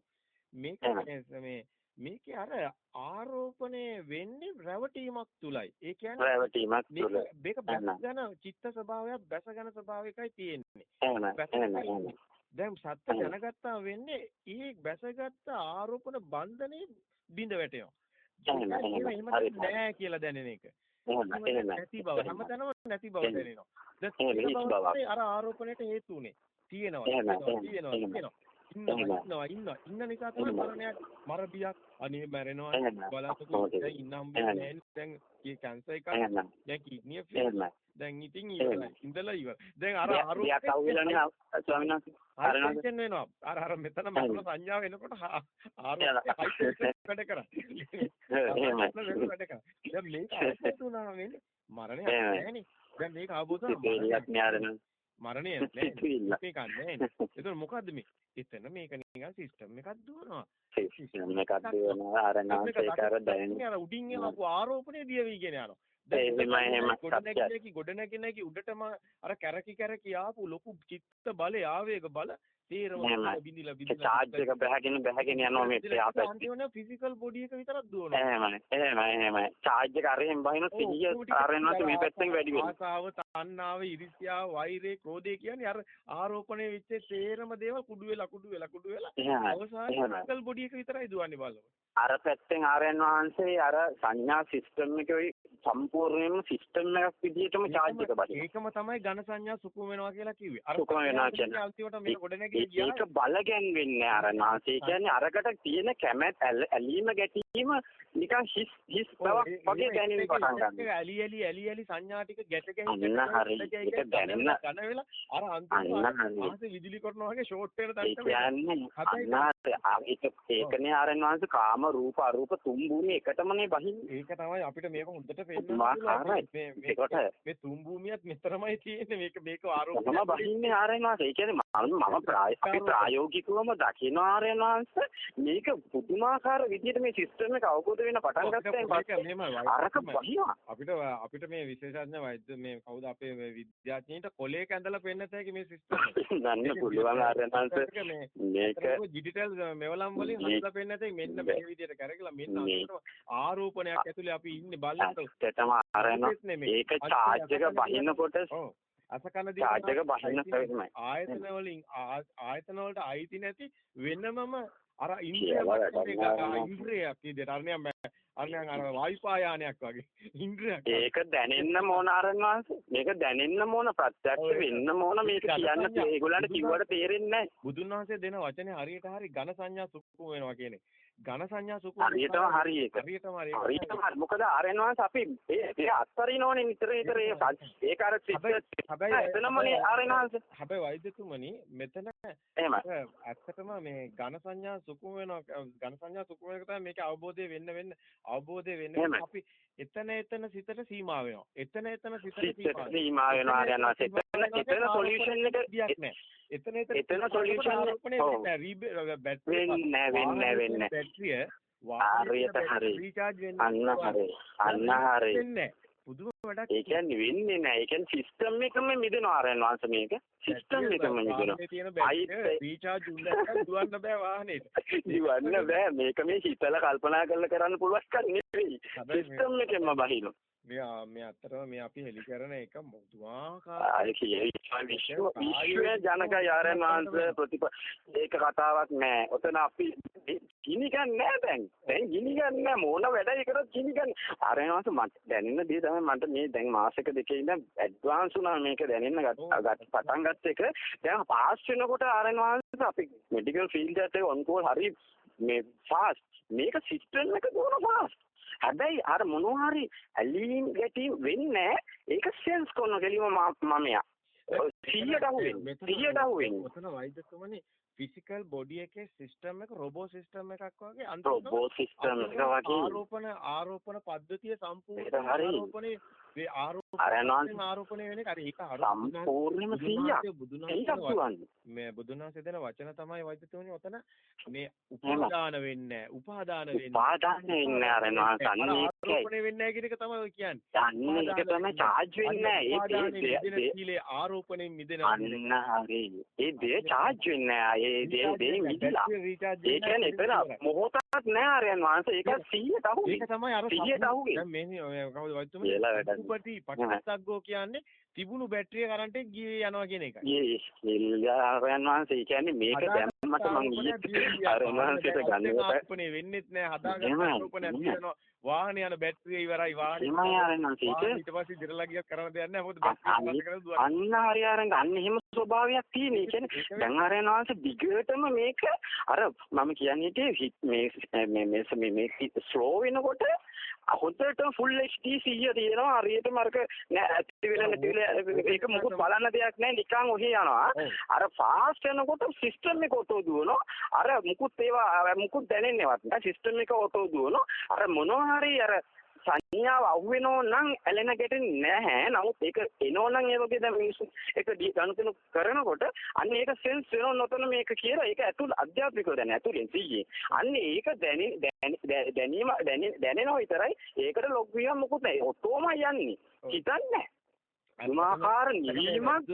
මේක මේ මේකේ අර ආරෝපණය වෙන්නේ රැවටීමක් තුලයි. ඒ කියන්නේ රැවටීමක් තුල. මේක බැසගෙන චිත්ත ස්වභාවයක් බැසගෙන ස්වභාවයකයි තියෙන්නේ. දැන් සත්‍ය දැනගත්තා වෙන්නේ ඒ බැසගත්ත ආරෝපණ බන්ධනේ බිඳ වැටෙනවා. එහෙම නෑ කියලා දැනෙන එක. නැති බව හැමතැනම නැති බව දැනෙනවා. දැන් අර ආරෝපණයට හේතු උනේ. තියෙනවා. තියෙනවා. තියෙනවා. ඉන්නවා ඉන්නවා ඉන්නවා ඉන්න. නිසා තමයි මරණයක් මර බියක් අනේ මැරෙනවා බලතකෝ දැන් ඉන්න හම්බෙන්නේ දැන් කී කැන්සර් එකක්. දැන් කිඩ්නිය ෆේල් දැන් ඉතින් ඉවරයි. ඉඳලා ඉවර දැන් අර ආරෝපණයක් අවුලනේ ස්වාමීන් වහන්සේ. වෙනවා. අර අර මෙතන මරණ සංඥාව එනකොට හයිටෙක් වැඩ කරා. එහෙමයි වැඩ කරා. දැන් මේක අවබෝධ වුණා වෙන්නේ මරණය නැහැනේ දැන් මේක අවබෝධ වුණා මරණය නෑ. මේක නෑ. ඒතර මොකද්ද මේ? එතන මේක නිකන් සිස්ටම් එකක් දුවනවා. සිස්ටම් එකක් දුවනවා අර නාසයකර දැනෙන අර උඩින් එනපු ආරෝපණය දියවිගෙන යනවා. දැන් ගොඩනැගිනකි උඩටම අර කැරකි කැරකි ආපු ලොකු චිත්ත බලය ආවේග බල තේරම බිඳිලා බිඳිලා චාර්ජ් එක බහගෙන බහගෙන යනවා මේ එහාට අන්තිමට ෆිසිකල් බොඩි එක විතරක් දුවනවා. එහෙමයි එහෙමයි එහෙමයි. චාර්ජ් එක අරහෙන් බහිනොත් සිහිය අරෙන්නත් මේ පැත්තෙන් වැඩි වෙනවා. ආසාව තණ්හාව ඉරිසියාව වෛරය ක්‍රෝධය කියන්නේ අර ආරෝපණය වෙච්ච තේරම දේවල් කුඩු වෙලා කුඩු වෙලා කුඩු වෙලා අවසානයේ ෆිසිකල් බොඩි එක විතරයි දුවන්නේ බලන්න අර පැත්තෙන් ආරයන් වහන්සේ අර සංඥා සිස්ටම් එකේ සම්පූර්ණයෙන්ම සිස්ටම් එකක් විදිහටම charge එක බහින. ඒකම තමයි ඝන සංඥා සුකුම වෙනවා කියලා කිව්වේ. අර සුකුම වෙනවා කියන්නේ අන්තිමට මේක ගොඩනැගී ගියා. ඒක බල ගැන්වෙන්නේ අර නාසය කියන්නේ අරකට තියෙන කැමැත් ඇලීම ගැටීම නිකන් හිස් හිස් බවක් වගේ දැනෙන්න පටන් ගන්නවා. ඇලි ඇලි ඇලි ඇලි සංඥා ටික ගැට ගැහි අන්න හරි. ඒක දැනෙන්න ඝන වෙලා අර අන්තිමට ආසේ විදුලි කරනවා වගේ ෂෝට් වෙන තත්ත්වෙ. ඒ කියන්නේ අන්න ඒක ඒකනේ ආරයන් වහන්සේ කාම රූප අරූප තුන් භූමිය එකටමනේ බහින්නේ. ඒක තමයි අපිට මේක හොඳට පේන්නේ. මේ තුන් භූමියත් මෙතරමයි තියෙන්නේ මේක මේක ආරෝපණය. මම බහින්නේ ආරයන් වහන්සේ. ඒ කියන්නේ මම අපි ප්‍රායෝගිකවම දකින්න ආරයන් වහන්සේ මේක පුදුමාකාර විදිහට මේ සිස්ටම් එක අවබෝධ වෙන පටන් ගත්තෙන් පස්සේ අරක බහිනවා. අපිට අපිට මේ විශේෂඥ වෛද්‍ය මේ කවුද අපේ විද්‍යාඥයින්ට කොලේක ඇඳලා පෙන්නත හැකි මේ සිස්ටම් එක. දන්න පුළුවන් ආරයන් වහන්සේ මේක ඩිජිටල් මෙවලම් වලින් හදලා පෙන්නත මේන්න මේ විදිහට කරකලා මෙන්න ආරෝපණයක් ඇතුලේ අපි ඉන්නේ බලන්න. ඇත්තටම ආරයන් ඒක චාර්ජ් එක බහිනකොට අසකන චාර්ජ් එක බහින්න තමයි. ආයතන වලින් ආයතන වලට අයිති නැති වෙනමම අර. ඉන්ද්‍රියක් විදිහට අරනියම් අරනියම් අර වායුපායානයක් වගේ ඉන්ද්‍රියක් ඒක දැනෙන්න මොන ආරණවාංශ මේක දැනෙන්න මොන ප්‍රත්‍යක්ෂ වෙන්න මොන මේක කියන්න ඒගොල්ලන්ට කිව්වට තේරෙන්නේ නැහැ. බුදුන් වහන්සේ දෙන වචනේ හරියට හරි ඝන සංඥා සුකුම වෙනවා කියන්නේ. ඝන සංඥා සුකුම හරියටම හරි ඒක හරියටම හරි. හරියටම හරි. මොකද ආරණවාංශ අපි ඒ අත්තරිනෝනේ නිතර නිතර ඒ ඒක අර හැබැයි එතනමනේ ආරණවාංශ හැබැයි වෛද්‍යතුමනි මෙතන ඇත්තටම මේ ඝන සංඥා සුකුම වෙනවා ඝන සංඥා සුකුම වෙනක තමයි මේක අවබෝධය වෙන්න වෙන්න අවබෝධය වෙන්න. අපි එතන එතන සිතට සීමා වෙනවා. එතන එතන සිතට සිත් සීමා වෙනවා ආරණවාංශ එතන එතන සොලියුෂන් එක. එතන එතන එක- ආරෝපණය. වෙන්නේ වෙන්නේ වෙන්නේ. බැටරිය හරියට හරි. අන්න හරි අන්න හරි. පුදුම වැඩක් ඒ කියන්නේ වෙන්නේ නැහැ. ඒ කියන්නේ සිස්ටම් එකම මිදෙනවා ආරණවාංශ මේක. සිස්ටම් එකම මිදෙනවා. වාහනේ අයිත්- රීචාර්ජ් උන්නත් දුවන්න බෑ වාහනේට. ඉවන්න බෑ මේක මේ හිතලා කල්පනා කරලා කරන්න පුළුවන් කක් නෙවෙයි. සිස්ටම් එකෙන්ම බහිනවා. මේ මේ අතරම මේ අපි හෙලි කරන එක මුදුමාකාර ආය කියේ විශ්ව විශ්ව ජනක ආරණවාංශ ප්‍රතිප ඒක කතාවක් නෑ. ඔතන අපි ගිනි ගන්න නෑ දැන්. දැන් ගිනි ගන්න නෑ මොන වැඩයි කරත් ගිනි ගන්න. ආරණවාංශ මට දැනෙන දේ තමයි මට මේ දැන් මාසෙක දෙකේ ඉඳන් ඇඩ්වාන්ස් වුණා මේක දැනෙන්න පටන් ගත්ත එක. දැන් පාස් වෙනකොට ආරණවාංශ අපි මෙඩිකල් ෆීල්ඩ් එකට ඔන් කෝල් හරි මේ ෆාස්ට්. මේක සිස්ටම් එක දුවන ෆාස්ට්. හැබැයි අර මොනවා හරි ඇලීම් ගැටීම් වෙන්නේ. ඒක සෙන්ස් කරන කෙලිම මමයා. 100ට අහු වෙන්නේ. 100ට අහු වෙන්නේ. ඔතන වෛද්‍යතුමනි ෆිසිකල් බොඩි එකේ සිස්ටම් එක රොබෝ සිස්ටම් එකක් වගේ රොබෝ සිස්ටම් එක වගේ ආරෝපණ ආරෝපණ පද්ධතිය සම්පූර්ණ. ආරෝපණේ මේ අර නම් ආරෝපණයෙන් ආරෝපණය වෙන එක හරි ඒක සම්පූර්ණයෙන්ම 100ක්. බුදුන් ඒකක් දුවන්නේ. මේ බුදුන් වහන්සේ දෙන වචන තමයි වෛද්‍යතුමනි ඔතන මේ උපාදාන වෙන්නේ උපාදාන වෙන්නේ උපාදාන වෙන්නේ අර නාසන්නේ. ආරෝපණය වෙන්නේ නැහැ කියන එක තමයි කියන්නේ අන්න ඒක තමයි charge වෙන්නේ නැහැ. ඒ දේ- ආරෝපණයෙන් මිදෙනවා අන්න හරි. ඒ දේ charge වෙන්නේ නැහැ. ඒ දේ දේ මිදිලා. ඒ කියන්නේ එතන මොහොතක් නෑ ආර්යයන් වහන්සේ. ඒක 100ට අහු ඒක තමයි අර 100ට අහුවේ. දැන් මේ කවුද නෑ. උපටි පටිච්චසග්ගෝ කියන්නේ තිබුණු බැටරිය කරන්ට් එක ගියේ යනවා කියන එකයි ඒ ආර්යයන් වහන්සේ කියන්නේ මේක දැම්මට මං ඊයේ අර උන්වහන්සේට ගන්නකොට ආරෝපණය වෙන්නෙත් නෑ හදාගන්න එහෙමයි. තියෙනවා වාහනේ යන බැටරිය ඉවරයි වාහනේ වහන්සේ වාහනේ ඒක ඊට පස්සේ දිරලා ගියත් කරන්න දෙයක් නෑ මොකද බැටරිය. අන්න හරි ආරංග අන්න එහෙම ස්වභාවයක් තියෙන. ඒ කියන්නේ දැන් ආර්යයන් වහන්සේ දිගටම මේක අර මම කියන්නේ මේ මේ මේ මේ ස්ලෝ වෙනකොට හොඳටම ෆුල් HD 100 තියෙනවා. හරියටම අරක නෑ ඇති වෙන නැති වෙන ඒක මොකුත් බලන්න දෙයක් නෑ. නිකන් ඔහේ යනවා. අර ෆාස්ට් යනකොට සිස්ටම් එක ඔටෝ දුවනවා. අර මුකුත් ඒවා මුකුත් දැනෙන්නේවත් නෑ. සිස්ටම් එක ඔටෝ දුවනවා. අර මොනවා හරි අර සංඥාව අහුවෙනෝ නම් ඇලෙන ගැටෙන්නේ නැහැ. නමුත් ඒක එනෝ නම් ඒ වගේ දැන් මිනිස්සු එක ගනුදෙනු කරනකොට අන්න ඒක සෙන්ස් වෙනව නොතන මේක කියලා ඒක ඇතුළ අධ්‍යාත්මිකව දැන ඇතුළෙන් සීයේ. අන්න ඒක දැනි දැනීම දැනෙනවා විතරයි. ඒකට ලොග් වීම මොකුත් නැහැ. ඔතෝම යන්නේ. හිතන්නේ නැහැ. දුමාකාර නිවීමක්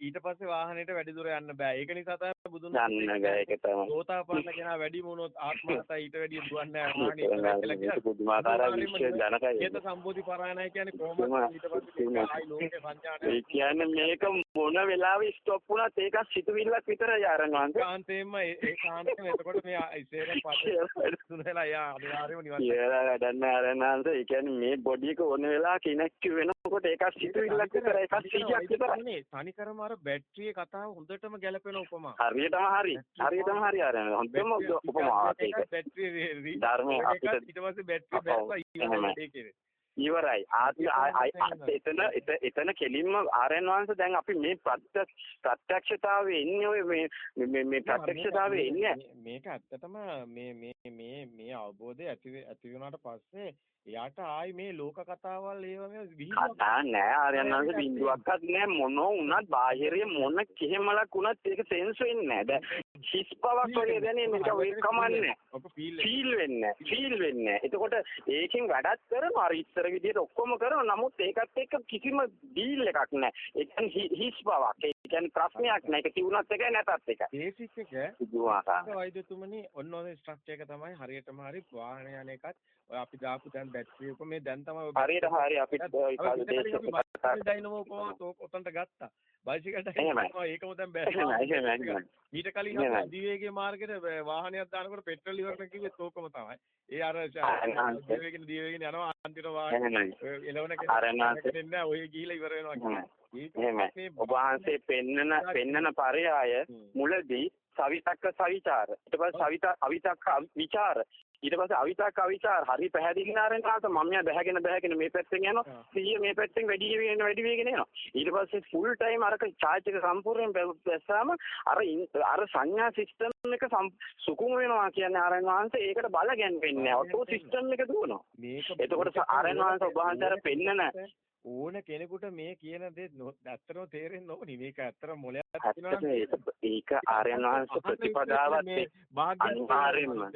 ඊට පස්සේ- වාහනේට වැඩි දුර යන්න බෑ. ඒක නිසා තමයි බුදුන් දන්න ගෑ ඒක තමයි. සෝතාපන්න කෙනා වැඩි වුණොත් ආත්මහතයි ඊට වැඩි දුවන්නේ නැහැ. පුදුමාකාර විශ්ව ජනකයි. ඒත සම්බෝධි පරායනයි කියන්නේ කොහොමද. ඊට පස්සේ ආයි ලෝකේ සංජානනය ඒ කියන්නේ මේක මොන වෙලාවෙ ස්ටොප් වුණත් ඒක සිතුවිල්ලක් විතරයි ආරංගවන්ත. කාන්තේම ඒ කාන්තේම එතකොට මේ ඉස්සරහ පස්සේ තුනලා යා අනිවාර්යයෙන්ම නිවන් කියලා වැඩක් නෑ ආරංගවන්ත. ඒ කියන්නේ මේ බොඩි එක ඕන වෙලාවක ඉනැක්ටිව් වෙනකොට ඒක සිතුවිල්ලක් විතරයි ඒක 100ක් විතරයි. නේ තනිකරම අර බැටරියේ කතාව හොඳටම ගැලපෙන උපමා. හරියටම හරි. හරියටම හරි ආරංග. හොඳම උපමාවක් ඒක. බැටරිය ධර්මයේ අපිට ඊට පස්සේ බැටරිය එහෙමයි. ඉවරයි ඒකේ. ඉවරයි. ආත්ම එතන එත- එතන කෙලින්ම ආරයන් වහන්සේ දැන් අපි මේ ප්‍රත්‍යක්ෂ ප්‍රත්‍යක්ෂතාවයේ ඉන්නේ ඔය මේ මේ මේ ප්‍රත්‍යක්ෂතාවයේ ඉන්නේ. මේක ඇත්තටම මේ මේ මේ මේ අවබෝධය ඇති ඇති වුණාට පස්සේ එයාට ආයි මේ ලෝක කතාවල් ඒව මේ විහිළුවක් නෑ ආරයන් වහන්සේ බින්දුවක්වත් නෑ. මොන වුණත් බාහිරයේ මොන කෙහෙමලක් වුණත් ඒක සෙන්ස් වෙන්නේ නෑ. හිස් බවක් වගේ දැනෙන්නේ ඒක කමන්නේ. ෆීල් වෙන්නේ. ෆීල් වෙන්නේ. එතකොට ඒකෙන් වැඩක් කරනවා. අර ඉස්සර විදිහට ඔක්කොම කරනවා. නමුත් ඒකත් එක්ක කිසිම ඩීල් එකක් නැහැ. ඒ හිස් බවක් කියන්නේ ප්‍රශ්නයක් නැහැ ඒක තිබුණත් එකයි නැතත් එකයි. බේසික් එක පුදුමාකාර වෛද්‍යතුමනි ඔන්න ඔය ස්ට්‍රක්චර් එක තමයි හරියටම හරි වාහන යන එකත් ඔය අපි දාපු දැන් බැටරිය උක මේ දැන් තමයි ඔය හරියට හරි අපිට බයිසිකල් ඩයිනමෝ කොහොමද ඔතනට ගත්තා. බයිසිකල් ඩයිනමෝ ඒකම දැන් බෑ. ඊට කලින් අධිවේගී මාර්ගෙට වාහනයක් දානකොට පෙට්‍රල් ඉවරන කිව්වෙත් ඕකම තමයි. ඒ අර දිවේගෙන දිවේගෙන යනවා අන්තිම වාහනේ එලවන කෙනෙක් නෑ ඔය ගිහිලා ඉවර වෙනවා කියන්නේ. ඔබ වහන්සේ පෙන්නන පෙන්නන පරයය මුලදී සවිතක්ක සවිචාර. ඊට පස්සේ සවිත අවිතක්ක විචාර ඊට පස්සේ අවිතක්ක අවිචාර. හරි පැහැදිලි නාරෙන් තාත මම යා බැහැගෙන බැහැගෙන මේ පැත්තෙන් යනවා. 100 මේ පැත්තෙන් වැඩි වෙන වැඩි වෙගෙන යනවා. ඊට පස්සේ ෆුල් ටයිම් අරක charge එක සම්පූර්ණයෙන් බැස්සාම අර අර සංඥා සිස්ටම් එක සුකුම වෙනවා කියන්නේ ආරයන් වහන්සේ. ඒකට බල ගැන්වෙන්නේ ඔටෝ සිස්ටම් එක දුවනවා. එතකොට ආරයන් වහන්සේ ඔබ වහන්සේ අර පෙන්නන ඕන කෙනෙකුට මේ කියන දේ ඇත්තටම තේරෙන්න ඕනි මේක ඇත්තටම මොලයක් තියෙනවා ඒක ආර්යයන් වහන්සේ ප්‍රතිපදාවත් අනිවාර්යෙන්ම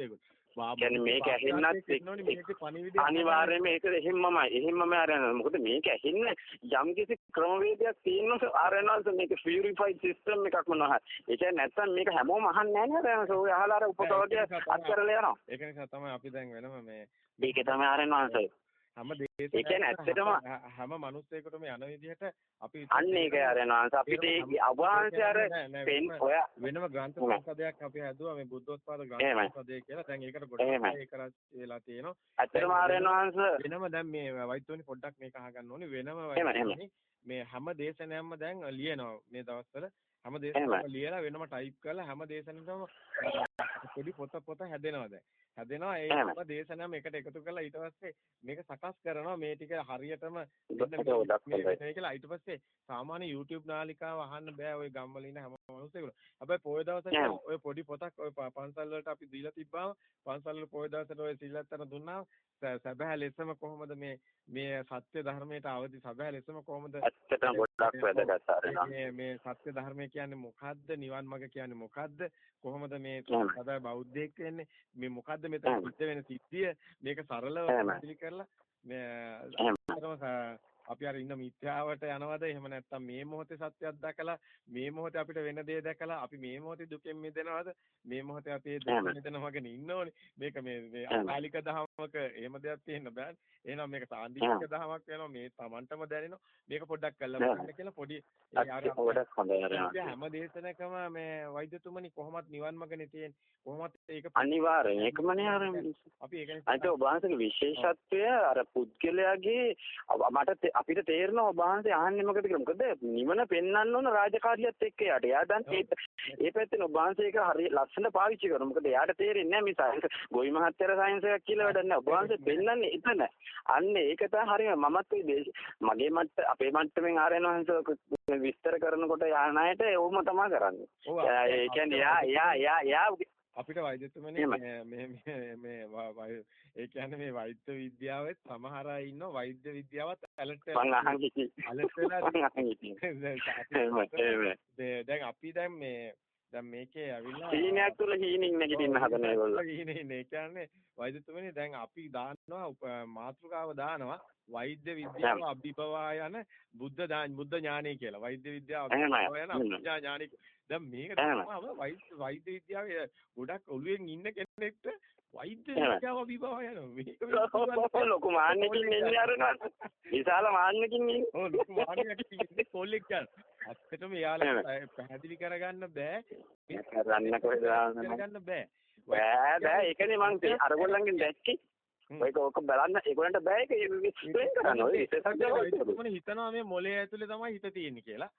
කියන්නේ මේක ඇහෙන්නත් අනිවාර්යයෙන්ම ඒක එහෙම්මමයි. එහෙම්මම ආරයන. මොකද මේක ඇහෙන්න යම් කිසි ක්‍රමවේදයක් තියෙනවා ආරයනල්ස මේක පියුරිෆයිඩ් සිස්ටම් එකක් මොනවා. ඒ කියන්නේ නැත්තම් මේක හැමෝම අහන්නේ නැහැ නේද? ආරයනස ඔය අහලා අර උපකරණය අත්කරලා යනවා. ඒක නිසා තමයි අපි දැන් වෙනම මේ මේක තමයි ආරයනල්ස. හැම දේශේ ඒ කියන්නේ ඇත්තටම හැම මිනිස්සෙකුටම යන විදිහට අපි අන්න ඒක ආරයනල්ස අපිට අවංශය අර පෙන් ඔය වෙනම ග්‍රන්ථ සංසදයක් අපි හැදුවා මේ බුද්ධෝත්පාද ග්‍රන්ථ සංසදය කියලා. දැන් ඒකට ගොඩක් ඒක වෙලා තියෙනවා. ඇත්තටම ආරයනල්ස වෙනම දැන් මේ වෛද්‍යෝනි පොඩ්ඩක් මේක අහගන්න ඕනේ. වෙනම මේ හැම දේශනයක්ම දැන් ලියනවා මේ දවස්වල. හැම දේශනයක්ම ලියලා වෙනම ටයිප් කරලා හැම දේශනෙකම පොඩි පොත පොත හැදෙනවා දැන් හැදෙනවා. ඒ හැම දේශනම එකට එකතු කරලා ඊට පස්සේ මේක සකස් කරනවා. මේ ටික හරියටම කියලා. ඊට පස්සේ සාමාන්‍ය YouTube නාලිකාව අහන්න බෑ. ওই ගම්වල ඉන්න හැම මිනිස්සුන්ට. හැබැයි පොය දවසට ඔය පොඩි පොතක් ඔය පන්සල් වලට අපි දීලා තිබ්බාම පන්සල් වල පොය දවසට ඔය සිල්ලත්තර දුන්නා සැබෑ ලෙසම කොහොමද මේ මේ සත්‍ය ධර්මයට අවදි සැබෑ ලෙසම කොහොමද ඇත්තටම ගොඩක් වැදගත් මේ මේ සත්‍ය ධර්මය කියන්නේ මොකද්ද? නිවන් මඟ කියන්නේ මොකද්ද? කොහොමද මේ සැබෑ බෞද්ධයෙක් වෙන්නේ? මේ මොකද්ද මෙතන සිද්ධ වෙන සිද්ධිය? මේක සරලව පැහැදිලි කරලා මේ අපි අර ඉන්න මිත්‍යාවට යනවද? එහෙම නැත්නම් මේ මොහොතේ සත්‍යයක් දැකලා මේ මොහොතේ අපිට වෙන දේ දැකලා අපි මේ මොහොතේ දුකෙන් මිදෙනවද? මේ මොහොතේ අපි දුකෙන් මිදෙනවගෙන ඉන්නෝනේ. මේක මේ මේ අකාලික දහමක එහෙම දෙයක් තියෙන්න බෑ එහෙනම් මේක සාන්දිටික දහමක් වෙනවා. මේ Tamanටම දැනෙනවා. මේක පොඩ්ඩක් කරලා බලන්න කියලා පොඩි හැම දේශනකම මේ වෛද්‍යතුමනි කොහොමත් නිවන් මගනේ තියෙන්නේ. කොහොමත් ඒක අනිවාර්යෙන් ඒකමනේ අර අපි ඒක අනිත් ඔබ වහන්සේගේ විශේෂත්වය අර පුද්ගලයාගේ මට අපිට තේරෙනවා ඔබ වහන්සේ අහන්නේ මොකද කියලා. මොකද නිවන පෙන්වන්න ඕන රාජකාරියත් එක්ක යාට. එයා දැන් ඒ පැත්තෙන් ඔබ වහන්සේ ඒක හරිය ලස්සන පාවිච්චි කරනවා. මොකද එයාට තේරෙන්නේ නැහැ මේ සයන්ස් ගොවි මහත්තයර සයන්ස් එකක් කියලා වැඩක් නැහැ. ඔබ වහන්සේ පෙන්වන්නේ එතන. අන්න ඒක තමයි හරියම මමත් මගේ මට්ට අපේ මට්ටමින් ආරයන් වහන්සේ විස්තර කරනකොට යාන අයට ඕම තමයි කරන්නේ. ඒ කියන්නේ යා යා යා යා අපිට වෛද්‍යතුමනි මේ මේ මේ ඒ කියන්නේ මේ වෛද්‍ය විද්‍යාවෙත් සමහර අය ඉන්නවා. වෛද්‍ය විද්‍යාවත් ඇලර්ට් වෙලා අහන් වෙලා දැන් අපි දැන් මේ දැන් මේකේ ඇවිල්ලා හීනයක් තුල හීනින් නැගිටින්න හදන ඒගොල්ලෝ. හීනින්. ඒ කියන්නේ වෛද්‍යතුමනි දැන් අපි දානවා මාතෘකාව දානවා වෛද්‍ය විද්‍යාව අභිභවා යන බුද්ධ බුද්ධ ඥානය කියලා. වෛද්‍ය විද්‍යාව අභිභවා යන අභිඥා ඥානය දැන් මේක තමයි වෛද්‍ය විද්‍යාවේ ගොඩක් ඔළුවෙන් ඉන්න කෙනෙක්ට වෛද්‍ය විද්‍යාව විභව යනවා මේක ලොකු මාන්නකින් ඉන්නේ අරනවා විශාල මාන්නකින් ඉන්නේ ඔව් ලොකු මාන්නකින් ඉන්නේ කොල්ලෙක් යන ඇත්තටම යාළුවා පැහැදිලි කරගන්න බෑ. කරන්න කොහෙද කරගන්න බෑ. බෑ බෑ. ඒකනේ මං අරගොල්ලන්ගෙන් දැක්කේ. ඒක ඕක බලන්න. ඒගොල්ලන්ට බෑ ඒක. එක්ස්ප්ලেইন කරන්න. ඔය විශේෂඥයෝ හිතනවා මේ මොලේ ඇතුලේ තමයි හිත තියෙන්නේ කියලා.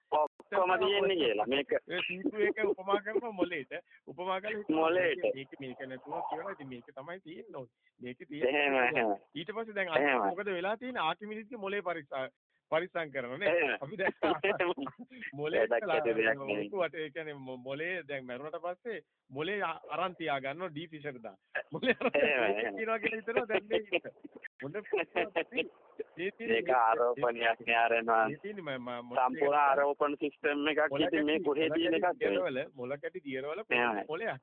ඔක්කොම තියෙන්නේ කියලා. මේක ඒ සීතු එක උපමා කරනවා මොලේට. උපමා කරලා මොලේට. මේක මේක නැතුව කියනවා ඉතින් මේක තමයි තියෙන්නේ. මේක තියෙන්නේ. ඊට පස්සේ දැන් මොකද වෙලා තියෙන්නේ ආකිමිඩිස්ගේ මොලේ පරීක්ෂා පරිස්සම් කරනවා නේ අපි දැන් මොලේ ලොකුවට ඒ කියන්නේ මොලේ දැන් මරුණට පස්සේ මොලේ අරන් තියා ගන්නවා ඩී ෆිෂර් දා මොලේ අරන් තියනවා කියලා හිතනවා දැන් මේ හොඳ ඒක ආරෝපණයක් නේ ආරෙනවා සම්පූර්ණ ආරෝපණ සිස්ටම් එකක් ඉතින් මේ කොහෙද එකක්ද? මොල කැටි දියරවල මොලයක්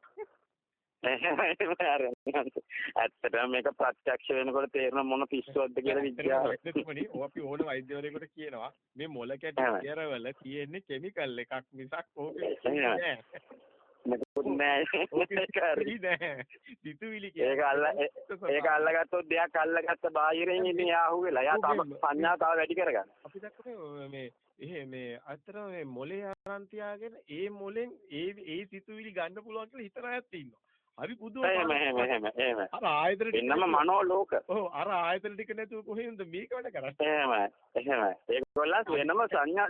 ඇත්තටම මේක ප්‍රත්‍යක්ෂ වෙනකොට තේරෙන මොන පිස්සුවක්ද කියලා විද්‍යාව. අපි ඕන වෛද්‍යවරයෙකුට කියනවා මේ මොල කැටි කියරවල තියෙන්නේ කිමිකල් එකක් මිසක් ඕකේ නෑ. නෑ. ඕකේ ඒක හරි. නෑ. සිතුවිලි ඒක අල්ල ඒක අල්ලගත්තොත් දෙයක් අල්ලගත්ත බාහිරින් ඉතින් එයා අහුවෙලා. එයා තම සංඥා තව වැඩි කරගන්න. අපි දැක්කනේ මේ එහෙ මේ අතර මේ මොලේ අරන් තියාගෙන ඒ මොලෙන් ඒ ඒ සිතුවිලි ගන්න පුළුවන් කියලා හිතන අයත් ඉන්නවා. හරි පුදුම එහෙම එහෙම එහෙම එහෙම. අර ආයතන ටික වෙනම මනෝ ලෝක. ඔව් අර ආයතන ටික නැතුව කොහෙන්ද මේක වැඩ කරන්නේ? එහෙමයි. එහෙමයි. ඒගොල්ලන් වෙනම සංඥා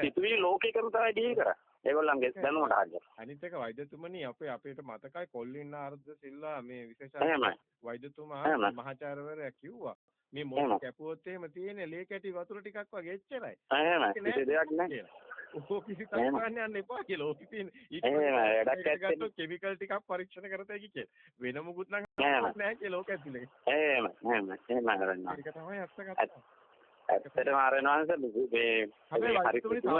සිතුවිලි ලෝකයකම තමයි ඩීල් කරන්නේ. ඒගොල්ලන්ගේ දැනුමට හරියට. අනිත් එක වෛද්‍යතුමනි අපේ අපේට මතකයි කොල්ලින් ආර්ද සිල්වා මේ විශේෂ. වෛද්‍යතුමා. මහාචාර්යවරයා කිව්වා මේ එහෙමයි. කැපුවොත් එහෙම තියෙන ලේ කැටි වතුර ටිකක් වගේ එච්චරයි. එහෙමයි. දෙයක් නැහැ. ඕක ගන්න යන්න එපා කියලා. ඕක තියෙන ඊට වැඩක් ඇත්තේ කෙමිකල් ටිකක් පරීක්ෂණ කරතයි කියලා. වෙන මොකුත් නම්. නැහැ කියලා ඕක ඇතුලේ. එහෙම එහෙම එහෙම හරනවා. ඒක තමයි අත්ත කතාව. ඇත්තටම ආරෙනවාන්ස මේ හරි තව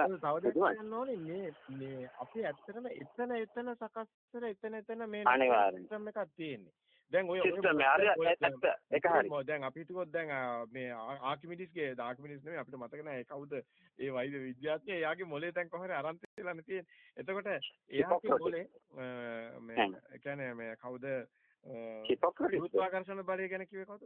මේ අපි ඇත්තටම එතන එතන සකස් කර එතන එතන මේ අනිවාර්යෙන්. එකක් තියෙන්නේ. දැන් ඔය සිස්ටම් ඇත්ත ඒක හරි. දැන් අපි හිතුවොත් දැන් මේ ආකිමිඩිස්ගේ ආකිමිඩිස් නෙමෙයි අපිට මතක නැහැ ඒ කවුද ඒ වෛද්‍ය විද්‍යාඥයා එයාගේ මොලේ දැන් කොහරි අරන් තියලා තියෙන්නේ. එතකොට එයාගේ. මොලේ මේ. ඒ කියන්නේ මේ කවුද ගුරුත්වාකර්ෂණ බලය ගැන කිව්වේ කවුද?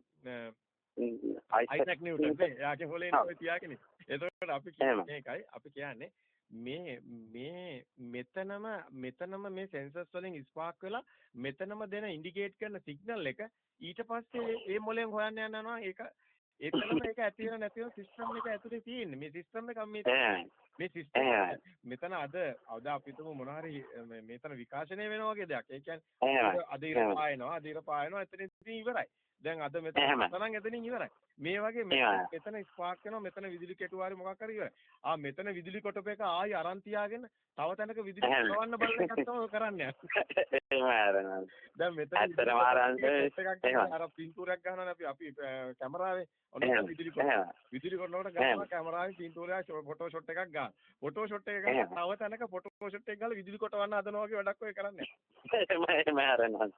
අයිසැක් නිව්ටන් නේ එයාගේ මොලේ ඔව්. ඔය තියාගෙන එතකොට අපි. කියන්නේ මේකයි අපි කියන්නේ මේ මේ මෙතනම මෙතනම මේ සෙන්සර්ස් වලින් ස්පාර්ක් වෙලා මෙතනම දෙන ඉන්ඩිකේට් කරන සිග්නල් එක ඊට පස්සේ ඒ මොලෙන් හොයන්න යනවා ඒක එතනම ඒක ඇති වෙන නැති වෙන සිස්ටම් එක ඇතුලේ තියෙන්නේ මේ සිස්ටම් එක මේ. මේ සිස්ටම්. මෙතන අද අද අපි තුමු මොන හරි මෙතන විකාශනය වෙනවා වගේ දෙයක් ඒ කියන්නේ. අද ඉර. පායනවා අද ඉර පායනවා එතනින් ඉවරයි දැන් අද මෙතන. තරම් එතනින් ඉවරයි මේ වගේ. මෙතන ස්පාර්ක් වෙනවා මෙතන විදුලි කෙටුව හරි මොකක් හරි ඉවරයි ආ මෙතන විදුලි කොටප එක ආයි අරන් තියාගෙන තව තැනක විදුලි. කොටවන්න බලන එකක් තමයි කරන්නේ එහෙමයි ආරෙනවා. දැන් මෙතන ඇත්තටම එහෙමයි. අර පින්තූරයක් ගන්නවනේ අපි අපි කැමරාවේ ඔන්න. විදුලි කොට. විදුලි කොටනකොට. ගන්නවා කැමරාවෙන් පින්තූරයක් ෆොටෝ ෂොට් එකක් ගන්න ෆොටෝ ෂොට් එක. ගන්න තව තැනක ෆොටෝ ෂොට් එක ගාලා විදුලි කොටවන්න හදනවා වගේ වැඩක් ඔය කරන්නේ එහෙමයි එහෙමයි ආරෙනවා.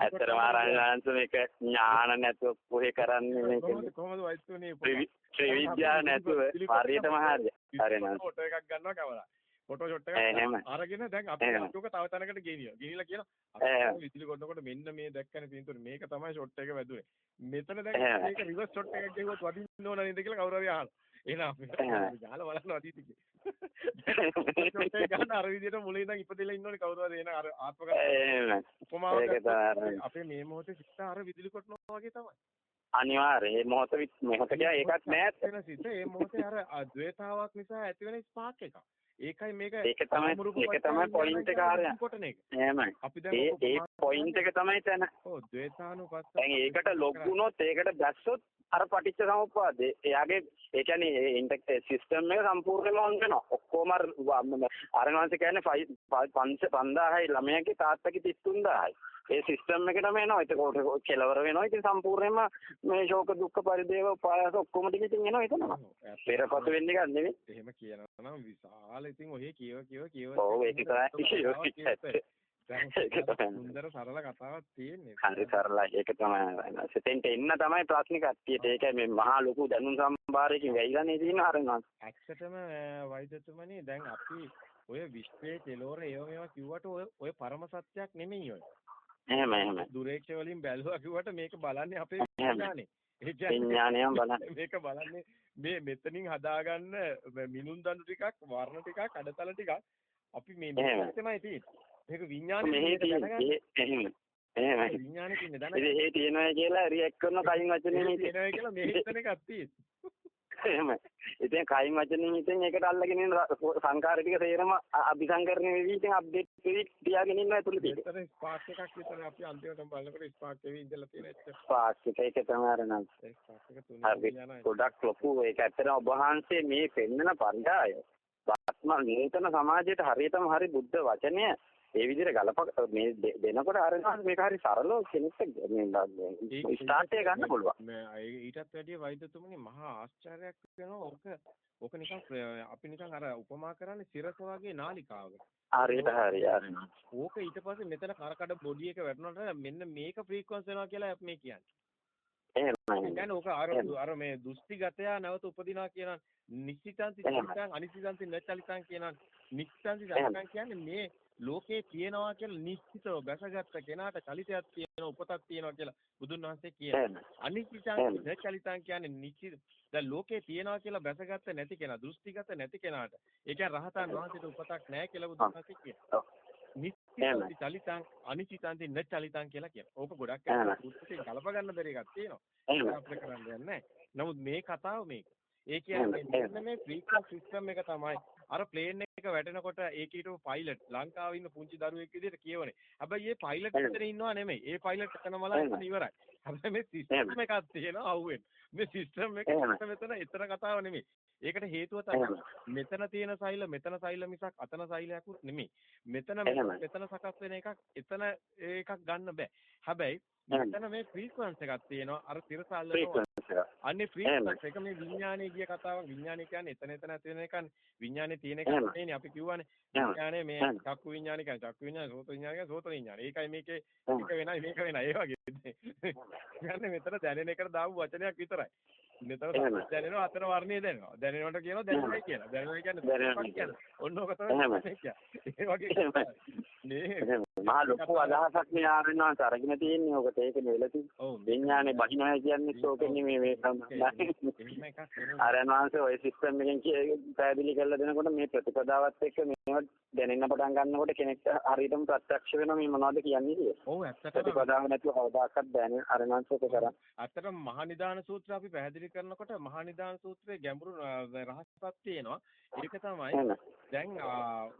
ඇත්තටම ආරංශ මේක ඥාන නැතුව කොහේ කරන්නේ මේක කොහොමද කොහොමද වෛද්‍යතුනේ ත්‍රිවි- ත්‍රිවිද්‍යා නැතුව හරියටම හරිය. හරිනවා. ෆොටෝ එකක් ගන්නවා කැමරා. Photo shot. එකක් අරගෙන දැන් අපි. අතෝක තව තැනකට ගෙනියනවා. ගෙනිලා කියනවා. අපි විදුලි කොටනකොට මෙන්න මේ දැක්කනේ පින්තූරේ මේක තමයි ෂොට් එක වැදුනේ. මෙතන දැන්. මේක රිවර්ස් ෂොට් එකක් ගෙවුවොත් වදින්න ඕන නේද කියලා කවුරු හරි අහනවා. එහෙනම් අපි. ගහලා බලන්න අදීති ෂොට් එක ගන්න අර විදිහට මුලින් ඉඳන් ඉපදෙලා ඉන්න ඕනේ කවුරු හරි එන අර ආත්මගත. උපමාවක්. අපේ මේ මොහොතේ සිත අර විදුලි කොටනවා වගේ තමයි. අනිවාර්යයෙන් මේ මොහොත මොහොත කියා ඒකත් නෑ. වෙන සිත ඒ මොහොතේ අර ද්වේතාවක් නිසා ඇති වෙන ස්පාක් එකක්. ඒකයි මේක ඒක තමයි ඒක තමයි පොයින්ට් එක ආරය. එහෙමයි. ඒ ඒ පොයින්ට් එක තමයි තැන. ඔව් ද්වේතානුපස්ස. දැන් ඒකට ලොග් වුණොත් ඒකට දැස්සොත් අර පටිච්ච සමුප්පාදේ එයාගේ ඒ කියන්නේ ඉන්ටෙක් සිස්ටම් එක සම්පූර්ණයෙන්ම ඔන් වෙනවා. ඔක්කොම අර අරනවාන්ස කියන්නේ 5 5000යි ළමයාගේ තාත්තගේ 33000යි. ඒ සිස්ටම් එකටම එනවා. ඒකෝට කෙලවර වෙනවා. ඉතින් සම්පූර්ණයෙන්ම මේ ශෝක දුක්ඛ පරිදේව පායස ඔක්කොම ටික ඉතින් එනවා එතනම. පෙරපසු වෙන්නේ ගන්න නෙමෙයි. එහෙම කියනවා නම් විශාල ඉතින් ඔහේ කියව කියව කියව ඔව්, ඒක තමයි. සුන්දර සරල කතාවක් තියෙන්නේ. හරි සරලයි. ඒක තමයි. සිතෙන්ට එන්න තමයි ප්‍රශ්නේ කට්ටියට. ඒකයි මේ මහා ලොකු දැනුම් සම්භාරයකින් වෙයිලානේ තියෙන අරනවා. ඇත්තටම වෛද්‍යතුමනි දැන් අපි ඔය විශ්වයේ කෙලවර ඒව මේවා කිව්වට ඔය ඔය පරම සත්‍යයක් නෙමෙයි ඔය. එහෙම එහෙම. දුරේක්ෂ වලින් බැලුවා කිව්වට මේක බලන්නේ අපේ. විඥානේ. ඒ විඥානයම බලන්න. මේක බලන්නේ මේ මෙතනින් හදාගන්න මිනුම් දඬු ටිකක් වර්ණ ටිකක් අඩතල ටිකක් අපි මේ. මේකමයි තියෙන්නේ. මේක විඥානේ මෙහි තියෙන තියෙන එහෙම. එහෙමයි. විඥානේ තියෙන දැන ඉතින් එහෙ තියෙනවා කියලා රියැක්ට් කරන කයින් වචනෙන් ඉතින්. තියෙනවා කියලා මේ හිතන එකක් තියෙන්නේ. එහෙමයි. ඉතින් කයින් වචනෙන් ඉතින් ඒකට අල්ලගෙන ඉන්න සංකාර ටික සේරම අ- අபிසංකරණය වෙවි ඉතින් අප්ඩේට් වෙවි තියාගෙන ඉන්නවා ඇතුළේ ටික. මෙතන ස්පාර්ක් එකක් විතර අපි අන්තිමට බලනකොට ස්පාර්ක් එකේ ඉඳලා තියෙන එක. පාස් එක ඒක තමයි අර නම්. ස්පාර්ක් හරි. ගොඩක් ලොකු ඒක ඇත්තටම ඔබ වහන්සේ මේ පෙන්නන පරිඩාය. ආත්ම නූතන සමාජයට හරියටම හරි බුද්ධ වචනය ඒ විදිහට ගලප මේ දෙනකොට අරනවා මේක හරි සරලව කෙනෙක්ට මේ ස්ටාර්ට් එක ගන්න පුළුවන්. ඊටත් වැඩිය වෛද්‍යතුමනි මහා ආශ්චර්යයක් වෙනවා ඕක ඕක නිකන් අපි නිකන් අර උපමා කරන්නේ සිරස වගේ නාලිකාවක. හරියට හරි හරි. ඕක ඊට පස්සේ මෙතන කරකඩ බොඩි එක වැටුණාට මෙන්න මේක ෆ්‍රීකවන්ස් වෙනවා කියලා මේ කියන්නේ. එහෙමයි. කියන්නේ ඕක අර. අර මේ දුස්තිගතය නැවත උපදිනවා කියන නිශ්චිතං එහෙම. චලිතං අනිශ්චිතං නචලිතං කියන නිශ්චිතං එහෙම. චලිතං කියන්නේ මේ ලෝකේ තියෙනවා කියලා නිශ්චිතව බැසගත්ත කෙනාට චලිතයක් තියෙනවා උපතක් තියෙනවා කියලා බුදුන් වහන්සේ කියනවා. අනිශ්චිතං චලිතං කියන්නේ නිශ්චිත දැන් ලෝකේ තියෙනවා කියලා බැසගත්ත නැති කෙනා දෘෂ්ටිගත නැති කෙනාට ඒ කියන්නේ රහතන් වහන්සේට උපතක් නැහැ කියලා බුදුන් වහන්සේ කියනවා. නිශ්චිතං චලිතං අනිශ්චිතං න චලිතං කියලා කියනවා. ඕක ගොඩක් පුස්තකයෙන් කලප ගන්න බැරි එකක් තියෙනවා. අපිට කරන්න දෙන්නේ නමුත් මේ කතාව මේක. ඒ කියන්නේ මෙන්න මේ ෆ්‍රීකවන්ස් සිස්ටම් එක තමයි අර ප්ලේන් එක වැටෙනකොට ඒකේ හිටපු පයිලට් ලංකාවේ ඉන්න පුංචි දරුවෙක් විදිහට කියවනේ. හැබැයි මේ පයිලට් එතන ඉන්නව නෙමෙයි. ඒ පයිලට් එකන මලා එතන ඉවරයි. හැබැයි මේ සිස්ටම් එකක් තියෙනවා අහුවෙන්න. මේ සිස්ටම් එක මෙතන එතන කතාව නෙමෙයි. ඒකට හේතුව තමයි මෙතන තියෙන සෛල මෙතන සෛල මිසක් අතන සෛලයක්වත් නෙමෙයි. මෙතන මෙතන සකස් වෙන එකක් එතන එකක් ගන්න බෑ. හැබැයි මෙතන මේ ෆ්‍රීකවන්ස් එකක් තියෙනවා අර තිරසල්ලන අන්නේ ෆ්‍රීකවන්ස් එක මේ විඥානයේ ගිය කතාවක් විඥානය කියන්නේ එතන එතන ඇති වෙන එකනේ විඥානේ තියෙන එක නෙමෙයි අපි කියවනේ විඥානේ මේ චක්කු විඥානය කියන්නේ චක්කු විඥාන සෝත විඥාන කියන්නේ සෝත විඥාන ඒකයි මේකේ එක වෙනයි මේක වෙනයි. ඒ වගේ. කියන්නේ මෙතන දැනෙන එකට දාපු වචනයක් විතරයි. මෙතන දැනෙනවා අතන වර්ණය දැනෙනවා. දැනෙනවට කියනවා දැනෙනවා කියලා. දැනෙනවා කියන්නේ ඔන්න ඔක තමයි ඒ වගේ නේ මහා ලොකු අදහසක් නේ ආරණාන්ත අරගෙන තියෙන්නේ. ඔකට ඒකනේ වෙලා තියෙන්නේ විඥානේ බහිනවා කියන්නේ ඕකනේ මේ මේ තමයි ආරණාන්ත ඔය සිස්ටම් එකෙන් පැහැදිලි කරලා දෙනකොට මේ ප්‍රතිපදාවත් එක්ක මේවත් දැනෙන්න පටන් ගන්නකොට කෙනෙක්ට හරියටම ප්‍රත්‍යක්ෂ වෙනවා මේ මොනවද කියන්නේ කියලා. ඔව් ඇත්තටම ප්‍රතිපදාව නැතුව කවදාකවත් දැනෙන ආරණාන්තක කරා. ඇත්තටම මහා නිදාන සූත්‍රය අපි පැහැදිලි කරනකොට මහා නිදාන සූත්‍රයේ ගැඹුරු රහසක් තියෙනවා. ඒක තමයි දැන්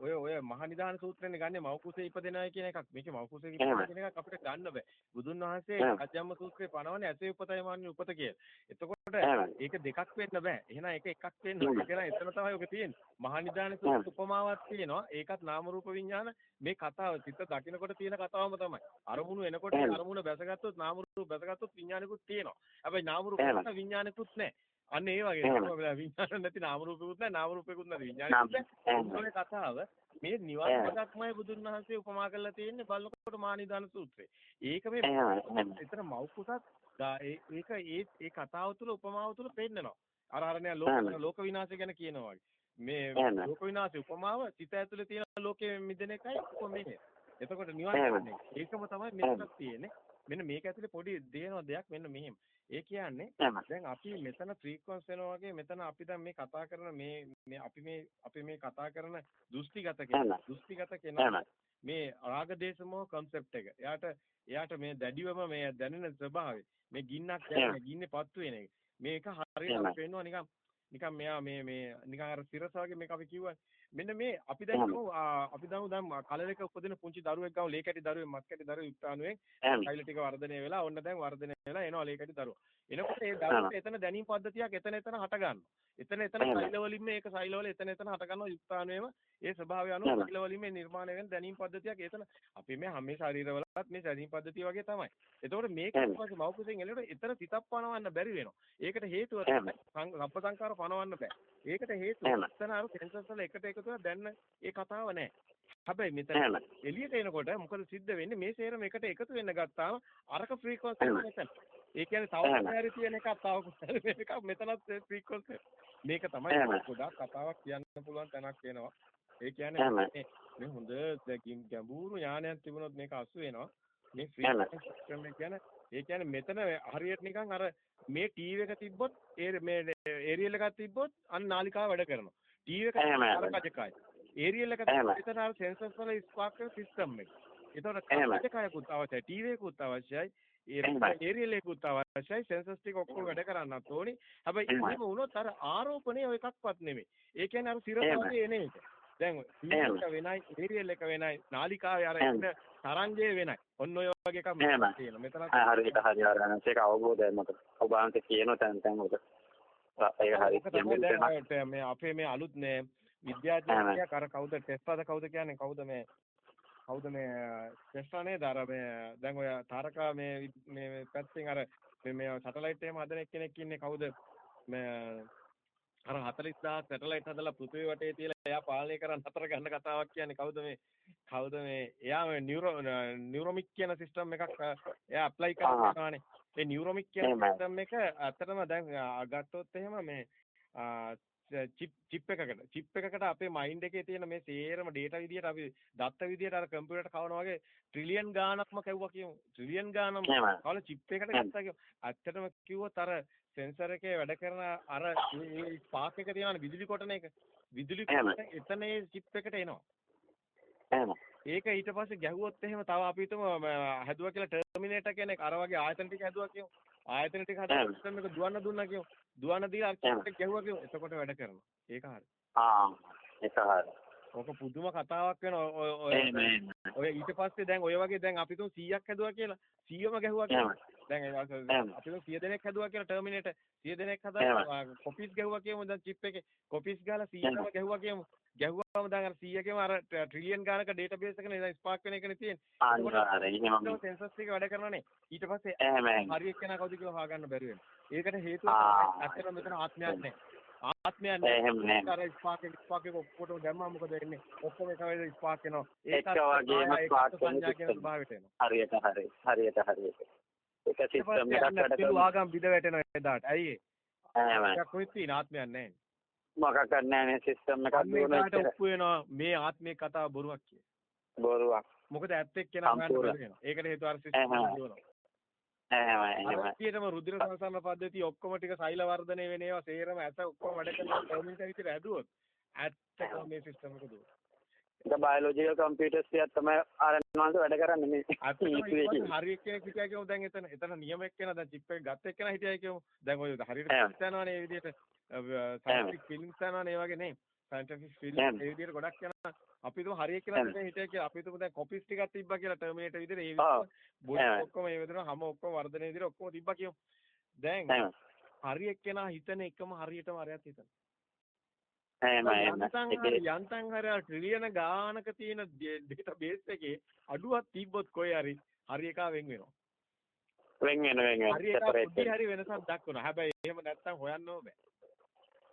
ඔය ඔය මහා නිදාන සූත්‍රෙන්නේ ගන්නේ මෞකුසේ ඉපදෙනයි කියන එකක්. මේකේ මෞකුසේ ඉපදෙන කියන එකක් අපිට ගන්න බෑ. බුදුන් වහන්සේ අජම්ම සූත්‍රේ පනවන්නේ ඇසේ උපතයි මාන්නේ උපත කියලා. එතකොට ඒක දෙකක් වෙන්න බෑ. එහෙනම් ඒක එකක් වෙන්න ඕනේ කියලා එතන තමයි ඔක තියෙන්නේ. මහා නිදාන සූත්‍ර උපමාවක් තියෙනවා. ඒකත් නාම රූප විඥාන. මේ කතාව සිත දකින්නකොට තියෙන කතාවම තමයි. අරමුණු එනකොට අරමුණ බැසගත්තොත් නාම රූප බැසගත්තොත් විඥානිකුත් තියෙනවා. හැබැයි නාම රූප විඥානිකුත් නැහැ. අන්න ඒ වගේ. විඥාන නැති නාම රූපෙකුත් නැහැ නාම රූපෙකුත් නැති විඥානෙකුත් නැහැ. කතාව මේ නිවන් මාර්ගක්මයි බුදුන් වහන්සේ උපමා කරලා තියෙන්නේ බලනකොට මානිදාන සූත්‍රේ. ඒක මේ එතන මෞකුසත් ඒක ඒ ඒ කතාව තුළ උපමාව තුළ පෙන්නනවා. අර අරණ්‍ය ලෝක ලෝක විනාශය ගැන කියනවා මේ ලෝක විනාශය උපමාව සිත ඇතුලේ තියෙන ලෝකෙ මිදෙන එකයි උපමේ. එතකොට නිවන් ඒකම තමයි මෙතනක් තියෙන්නේ. මෙන්න මේක ඇතුලේ පොඩි දේනවා දෙයක් මෙන්න මෙහෙම. ඒ කියන්නේ දැන් අපි මෙතන ෆ්‍රීකවන්ස් වෙනවා වගේ මෙතන අපි දැන් මේ කතා කරන මේ මේ අපි මේ අපි මේ කතා කරන දෘෂ්ටිගත කෙනා දෘෂ්ටිගත කෙනා මේ රාග දේශමෝ concept එක. එයාට එයාට මේ දැඩිවම මේ දැනෙන ස්වභාවය මේ ගින්නක් දැනෙන ගින්නේ පත්තු වෙන එක. මේක හරියට පේනවා නිකන් නිකන් මෙයා මේ මේ නිකන් අර සිරස වගේ මේක අපි කිව්වා මෙන්න මේ අපි දැන් අපි දැන් කලර් එක උපදින පුංචි දරුවෙක් ගාව ලේ කැටි දරුවෙක් මස් කැටි දරුවෙක් යුක්තාණුවෙන් කයිල ටික වර්ධනය වෙලා ඔන්න දැන් වර්ධනය වෙලා එනවා ලේ කැටි දරුවා. එනකොට ඒ දරුවට එතන දැනීම් පද්ධතියක් එතන එතන හට ගන්නවා. එතන එතන සෛල වලින් මේක සෛල වල එතන එතන හට ගන්නවා යුක්තාණුවේම ඒ ස්වභාවය අනුව සෛල වලින් මේ නිර්මාණය වෙන දැනීම් පද්ධතියක් එතන අපි මේ හැම ශරීරවලත් මේ දැනීම් පද්ධතිය වගේ තමයි. එතකොට මේක ඊපස්සේ මෞකුසෙන් එළකොට එතන සිතක් පනවන්න බැරි වෙනවා. ඒකට හේතුව තමයි සම්ප සංකාර පනවන්න බෑ. ඒකට හේතුව එතන අර සෙන්සර්ස් වල එකට එකතු වෙලා දැන් ඒ කතාව නැහැ. හැබැයි මෙතන එළියට එනකොට මොකද සිද්ධ වෙන්නේ මේ සේරම එකට එකතු වෙන්න ගත්තාම අරක ෆ්‍රීකවන්සි මෙතන. ඒ කියන්නේ තව කොහරි තියෙන එකක් තව කොහරි එකක් මෙතනත් ෆ්‍රීකවන්සි මේක තමයි ගොඩක් කතාවක් කියන්න පුළුවන් තැනක් වෙනවා. ඒ කියන්නේ මේ හොඳ ගැඹුරු ඥානයක් තිබුණොත් මේක අසු වෙනවා. මේ ෆ්‍රීකවන්සි එක කියන්නේ ඒ කියන්නේ මෙතන හරියට නිකන් අර මේ ටීවී එක තිබ්බොත් ඒ මේ ඒරියල් එකක් තිබ්බොත් අන්න නාලිකාව වැඩ කරනවා. ටීවී එක කරකජකයි. ඒරියල් එක විතර අර සෙන්සර්ස් වල ස්පාර්ක් කරන සිස්ටම් එක. ඒතකොට කයකුත් අවශ්‍යයි, ටීවී එකකුත් අවශ්‍යයි, ඒරියල් එකකුත් අවශ්‍යයි, සෙන්සර්ස් ටික ඔක්කොම වැඩ කරන්නත් ඕනි. හැබැයි එහෙම වුණොත් අර ආරෝපණය ඔය එකක්වත් නෙමෙයි. ඒ කියන්නේ අර සිරසාවේ එන එක. දැන් ටීවී එක වෙනයි, ඒරියල් එක වෙනයි, නාලිකාවේ අර එන තරංගය වෙනයි. ඔන්න ඔය වගේ එකක් තියෙනවා. මෙතන හරියට හරි අරගෙන ඒක අවබෝධය මත ඔබ අන්ත කියන තැන් තැන් උඩ ඒක හරි මේ අපේ මේ අලුත් නේ විද්‍යාඥයෙක් අර කවුද? ටෙස්ලාද කවුද කියන්නේ? කවුද මේ කවුද මේ ටෙස්ලා නේද? අර මේ දැන් ඔය තාරකා මේ මේ පැත්තෙන් අර මේ සැටලයිට් එහෙම හදන එක්කෙනෙක් ඉන්නේ කවුද? මේ අර 40000 සැටලයිට් හදලා පෘථිවි වටේ තියලා එයා පාලනය කරන් හතර ගන්න කතාවක් කියන්නේ කවුද මේ කවුද මේ එයා මේ නියුරෝ නියුරොමික් කියන සිස්ටම් එකක් එයා ඇප්ලයි කරනවානේ ඒ නියුරොමික් කියන සිස්ටම් එක ඇත්තටම දැන් ගත්තොත් එහෙම මේ චිප් චිප් එකකට. චිප් එකකට අපේ මයින්ඩ් එකේ තියෙන මේ සේරම data විදියට අපි දත්ත විදියට අර කම්පියුටරට කවනවා වගේ ට්‍රිලියන් ගාණක්ම කැවුවා කියමු. ට්‍රිලියන් ගාණක්ම කවල චිප් එකට ගත්තා කියමු. ඇත්තටම කිව්වොත් අර සෙන්සර් එකේ වැඩ කරන අර මේ ස්පාක් එක තියෙනවනේ විදුලි කොටන එක. විදුලි කොටන එතන ඒ චිප් එකට එනවා ඒක ඊට පස්සේ ගැහුවොත් එහෙම තව අපි හිතමු හැදුවා කියලා ටර්මිනේටර් කෙනෙක් අර වගේ ආයතන ටික හැදුවා කියමු. ආයතන ටික හදලා සිස්ටම් එක දුවන්න දුන්නා කියමු. දුවන්න දීලා අර චිප් එක ගැහුවා කියමු. එතකොට වැඩ කරනවා. ඒක හරි. ආ ඒක හරි. ඕක පුදුම කතාවක් වෙනවා. ඔය ඊට පස්සේ දැන් ඔය වගේ දැන් අපි තුන් 100ක් හැදුවා කියලා. 100ම ගැහුවා කියලා දැන් අපි තුන් 100 දෙනෙක් හැදුවා කියලා ටර්මිනේටර් 100 දෙනෙක් හදලා කොපිස් ගැහුවා කියමු. දැන් චිප් එකේ කොපිස් ගාලා 100ම ගැහුවා කියමු. ගැහුවාම දැන් අර 100කම අර ට්‍රිලියන් ගානක ડેටාබේස් එකනේ දැන් ස්පාක් වෙන එකනේ තියෙන්නේ. අනිවාර්යයෙන් එහෙමම සෙන්සස් ටික වැඩ කරනනේ ඊට පස්සේ හරි එක්කෙනා කවුද කියලා හොයාගන්න බැරි වෙනවා. ඒකට හේතුව ඇත්තටම මෙතන ආත්මයක් නැහැ. ආත්මයක් නැහැ. අර ස්පාක් එක ස්පාක් එක ඔක්කොටම දැම්මම මොකද වෙන්නේ? ඔක්කොම එක වෙලේ ස්පාක් වෙනවා ඒක වගේම ස්පාක් සංඥා ස්වභාවයට එනවා. හරියට හරි හරියට හරියට ඒක සිස්ටම් එකක් වැඩ කරනවා ආගම් බිඳ වැටෙනවා එදාට ඇයි ඒ කොහෙද තියෙන ආත්මයක් නැහැ මොකක්ද නැහැ සිස්ටම් එකක් දුවන ඔප්පු වෙනවා මේ ආත්මේ කතාව බොරුවක් කිය. බොරුවක්. මොකද ඇත්ත එක්කෙනා හොයන්න බැරි වෙනවා. ඒකට හේතුව අර සිස්ටම් දුවනවා. එහෙමයි එහෙමයි. අරතියටම රුධිර සංසරණ පද්ධතිය ඔක්කොම ටික සෛල වර්ධනය වෙන ඒවා සේරම ඇස ඔක්කොම වැඩ කරන ටර්මිනේටර් විතර ඇදුවොත් ඇත්තටම මේ සිස්ටම් එක දුවනවා. ඒක බයොලොජිකල් කම්පියුටර්ස් ටිකක් තමයි ආරෙන්වන්ස් වැඩ කරන්නේ මේ. හරි එක්කෙනෙක් හිටියා කියමු දැන් එතන එතන නියම එක්කෙනා දැන් චිප් එක ගත්ත එක්කෙනා හිටියා කියමු. දැන් ඔය හරියට යනවනේ මේ විදිහට සයින්ටිෆික් ෆිල්ම්ස් යනවනේ ඒ වගේ නේ. සයින්ටිෆික් ෆිල්ම් ඒ විදිහට ගොඩක් යනවා. අපි තුම හරිය කියලා දැන් හිටියා කියලා අපි තුම දැන් කොපිස් ටිකක් තිබ්බා කියලා ටර්මිනේටර් විදිහට ඒ විදිහට බොඩි ඔක්කොම ඒ විදිහට හැම ඔක්කොම වර්ධනය විදිහට ඔක්කොම තිබ්බා කියමු. දැන් හරිය එක්කෙනා හිතන එකම හරියටම අරයත් හිතන. එහෙමයි යන්තම් හරිය ට්‍රිලියන ගානක තියෙන ඩේටා බේස් එකේ අඩුවක් තිබ්බොත් කොයි හරි හරි එකා වෙන් වෙනවා. වෙන් වෙන වෙන් වෙන හරි පොඩි හරි වෙනසක් දක්වනවා. හැබැයි එහෙම නැත්තම් හොයන්න ඕනේ.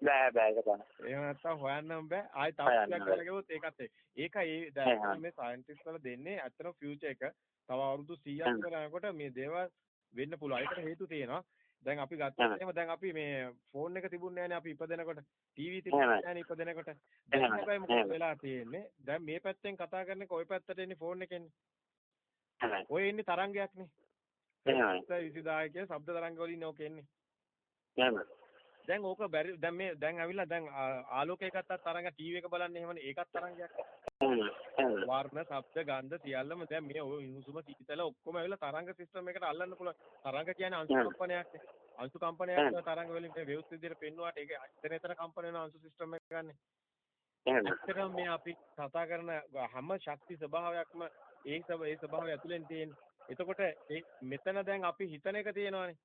බෑ බෑ ඒක තමයි. එහෙම නැත්තම් හොයන්නම බෑ. ආයෙ තව ටිකක් කරලා ගෙවුවොත් ඒකත් ඒකයි දැන් මේ සයන්ටිස්ට්ලා දෙන්නේ ඇත්තටම ෆියුචර් එක තව අවුරුදු 100ක් විතර යනකොට මේ දේවල් වෙන්න පුළුවන්. ඒකට හේතු තියෙනවා. දැන් අපි ගත්තොත් එහෙම දැන් අපි මේ ෆෝන් එක තිබුණේ නැහැනේ අපි ඉපදෙනකොට. ටීවී තිබුණේ නැහැනේ ඉපදෙනකොට. දැන් හැබැයි මොකද වෙලා තියෙන්නේ? දැන් මේ පැත්තෙන් කතා කරන්නේ කොයි පැත්තට එන්නේ ෆෝන් එකෙන්නේ ඔය එන්නේ තරංගයක්නේ. එහෙමයි. 20000 කියන ශබ්ද තරංග වලින් ඕක එන්නේ. දැන් ඕක බැරි දැන් මේ දැන් ඇවිල්ලා දැන් ආලෝකය ගත්තා තරංග ටීවී එක බලන්නේ එහෙමනේ. ඒකත් තරංගයක් වර්ණ ශබ්ද ගන්ධ සියල්ලම දැන් මේ ඔය හිංසුම සීතල ඔක්කොම ඇවිල්ලා තරංග සිස්ටම් එකට අල්ලන්න පුළුවන් තරංග කියන්නේ අංශු කම්පනයක් නේ අංශු කම්පනයක් තරංග වලින් මේ වේව්ස් විදිහට පෙන්වුවාට ඒක එතන එතන කම්පන වෙන අංශු සිස්ටම් එක ගන්න. ඇත්තටම මේ අපි කතා කරන හැම ශක්ති ස්වභාවයක්ම ඒ ඒ ස්වභාවය ඇතුලෙන් තියෙන. එතකොට මෙතන දැන් අපි හිතන එක තියෙනවානේ.